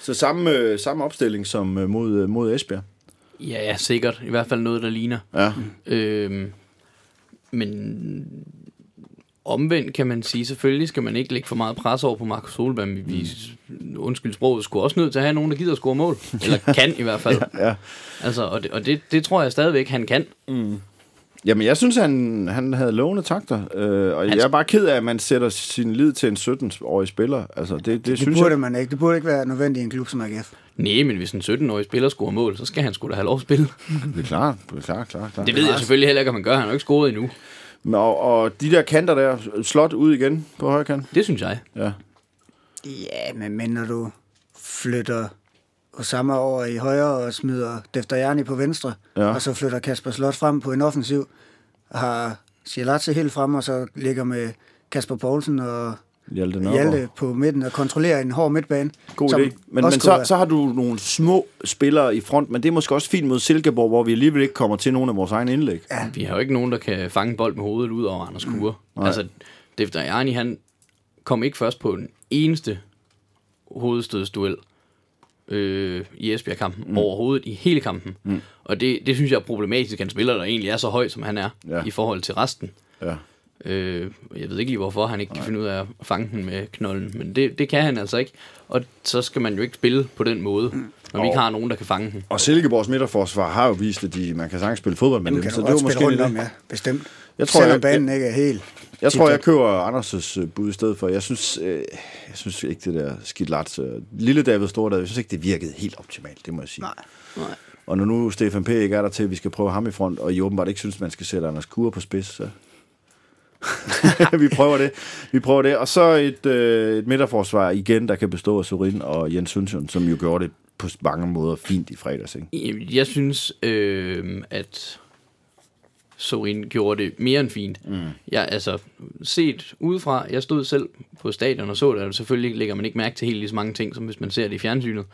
Så samme, øh, samme opstilling som øh, mod, øh, mod Esbjerg. Ja, ja, sikkert. I hvert fald noget, der ligner. Ja. Øhm, men omvendt kan man sige, selvfølgelig skal man ikke lægge for meget pres over på Markus Solberg. Vi, vi undskyld sproget, skulle også nødt til at have nogen, der gider at score mål. Eller kan i hvert fald. ja. Altså, og det, og det, det tror jeg stadigvæk, han kan. Jamen, jeg synes, han, han havde lovende takter. Øh, og jeg er bare ked af, at man sætter sin lid til en 17-årig spiller. Altså, det, det, Det, synes burde jeg... man ikke. Det burde ikke være nødvendigt i en klub som AGF. Nej, men hvis en 17-årig spiller scorer mål, så skal han sgu da have lov at spille. Det er klart, det er klart, klart, klart. Det ved jeg selvfølgelig heller ikke, om han gør. Han har jo ikke scoret endnu. Og, og de der kanter der, slot ud igen på højre kant. Det synes jeg. Ja. Ja, men, men når du flytter Osama over i højre og smider Defterjani på venstre, Ja. og så flytter Kasper Slot frem på en offensiv, har Sjelatse helt frem, og så ligger med Kasper Poulsen og Hjalte. Hjalte på midten og kontrollerer en hård midtbane. God idé. Men, men så, være- så har du nogle små spillere i front, men det er måske også fint mod Silkeborg, hvor vi alligevel ikke kommer til nogle af vores egne indlæg. Ja. Vi har jo ikke nogen, der kan fange bold med hovedet ud over Anders Kure. Mm. Altså, Defter Arni, han kom ikke først på den eneste hovedstødsduel øh, i Esbjerg-kampen mm. overhovedet i hele kampen. Mm. Og det, det synes jeg er problematisk, at en spiller, der egentlig er så høj, som han er, Ja. i forhold til resten. Ja. Øh, jeg ved ikke lige, hvorfor han ikke kan finde ud af at fange den med knolden, men det, det kan han altså ikke. Og så skal man jo ikke spille på den måde, når vi ikke har nogen, der kan fange den. Og Silkeborgs midterforsvar har jo vist, at de, man kan sagtens spille fodbold med Dem dem, kan så du det spille måske lidt om, ja, bestemt. Jeg tror, Selvom jeg- banen ikke er helt... Jeg tror, jeg køber Anders' bud i stedet for. Jeg synes, øh, jeg synes ikke, det der skidt lat. Lille David Stordad, jeg synes ikke, det virkede helt optimalt, det må jeg sige. Nej. Nej. Og når nu Stefan P. ikke er der til, at vi skal prøve ham i front, og I åbenbart ikke synes, man skal sætte Anders Kure på spids, så... vi prøver det. Vi prøver det. Og så et, øh, et midterforsvar igen, der kan bestå af Sorin og Jens Sundsjøen, som jo gjorde det på mange måder fint i fredags. Ikke? Jeg synes, øh, at Sorin gjorde det mere end fint. Mm. Jeg, altså, set udefra, jeg stod selv på stadion og så det, og selvfølgelig lægger man ikke mærke til helt lige så mange ting, som hvis man ser det i fjernsynet.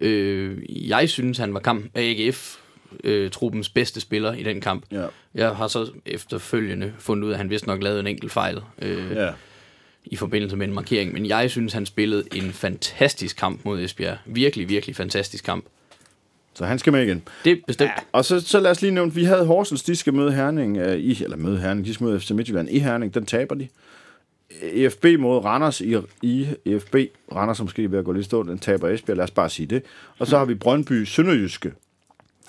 Øh, jeg synes, han var kamp AGF øh, truppens bedste spiller i den kamp. Ja. Jeg har så efterfølgende fundet ud af, at han vist nok lavede en enkelt fejl øh, Ja. i forbindelse med en markering, men jeg synes, han spillede en fantastisk kamp mod Esbjerg. Virkelig, virkelig fantastisk kamp. Så han skal med igen. Det er bestemt. Og så, så lad os lige nævne, vi havde Horsens, de skal møde Herning, øh, i, eller møde Herning, de skal møde FC Midtjylland i Herning, den taber de. EFB mod Randers i, i EFB, Randers er måske ved at gå lidt stå, den taber Esbjerg, lad os bare sige det. Og så har vi Brøndby Sønderjyske.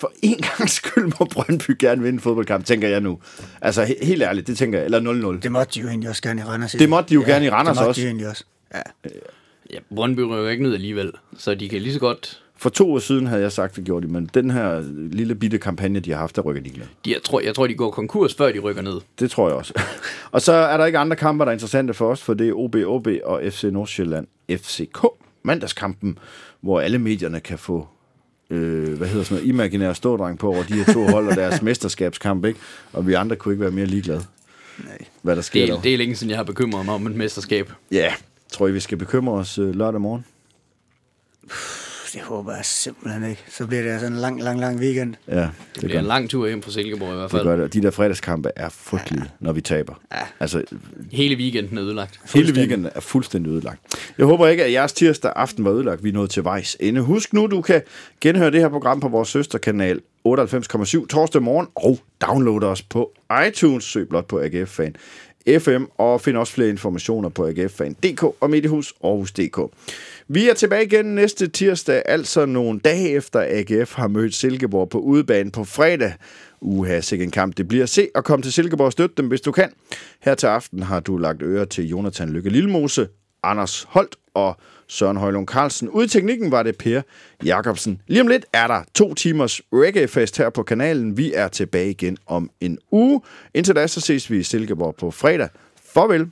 For en gang skyld må Brøndby gerne vinde en fodboldkamp, tænker jeg nu. Altså he- helt ærligt, det tænker jeg, eller 0-0. Det måtte de jo egentlig også gerne i Randers. Det måtte de jo gerne i Randers det måtte også. de jo egentlig også. Ja. Ja, Brøndby rykker ikke ned alligevel, så de kan lige så godt... For to år siden havde jeg sagt, det gjorde de, men den her lille bitte kampagne, de har haft, der rykker de ikke ned. De, jeg, tror, jeg tror, de går konkurs, før de rykker ned. Det tror jeg også. og så er der ikke andre kamper, der er interessante for os, for det er OB, OB og FC Nordsjælland FCK. Mandagskampen, hvor alle medierne kan få øh, hvad hedder sådan noget, imaginær stådreng på over de her to hold og deres mesterskabskamp, ikke? Og vi andre kunne ikke være mere ligeglade, Nej. hvad der sker Det, er- det er længe siden, jeg har bekymret mig om et mesterskab. Ja, tror I, vi skal bekymre os øh, lørdag morgen? Det håber jeg simpelthen ikke. Så bliver det altså en lang, lang, lang weekend. Ja, det, Det bliver en lang tur hjem fra Silkeborg i hvert det fald. gør det. Og de der fredagskampe er frygtelige, når vi taber. Ja. Altså, Hele weekenden er ødelagt. Hele weekenden er fuldstændig ødelagt. Jeg håber ikke, at jeres tirsdag aften var ødelagt. Vi er nået til vejs ende. Husk nu, du kan genhøre det her program på vores søsterkanal 98,7 torsdag morgen og downloade os på iTunes. Søg blot på AGF Fan FM og find også flere informationer på AGFFan.dk og Mediehus Aarhus.dk. Vi er tilbage igen næste tirsdag, altså nogle dage efter AGF har mødt Silkeborg på udebane på fredag. Uha, sikke en kamp det bliver. Se og kom til Silkeborg og støt dem, hvis du kan. Her til aften har du lagt øre til Jonathan Lykke Lillemose, Anders Holt og Søren Højlund Carlsen. Ude i teknikken var det Per Jacobsen. Lige om lidt er der to timers reggae-fest her på kanalen. Vi er tilbage igen om en uge. Indtil da, så ses vi i Silkeborg på fredag. Farvel.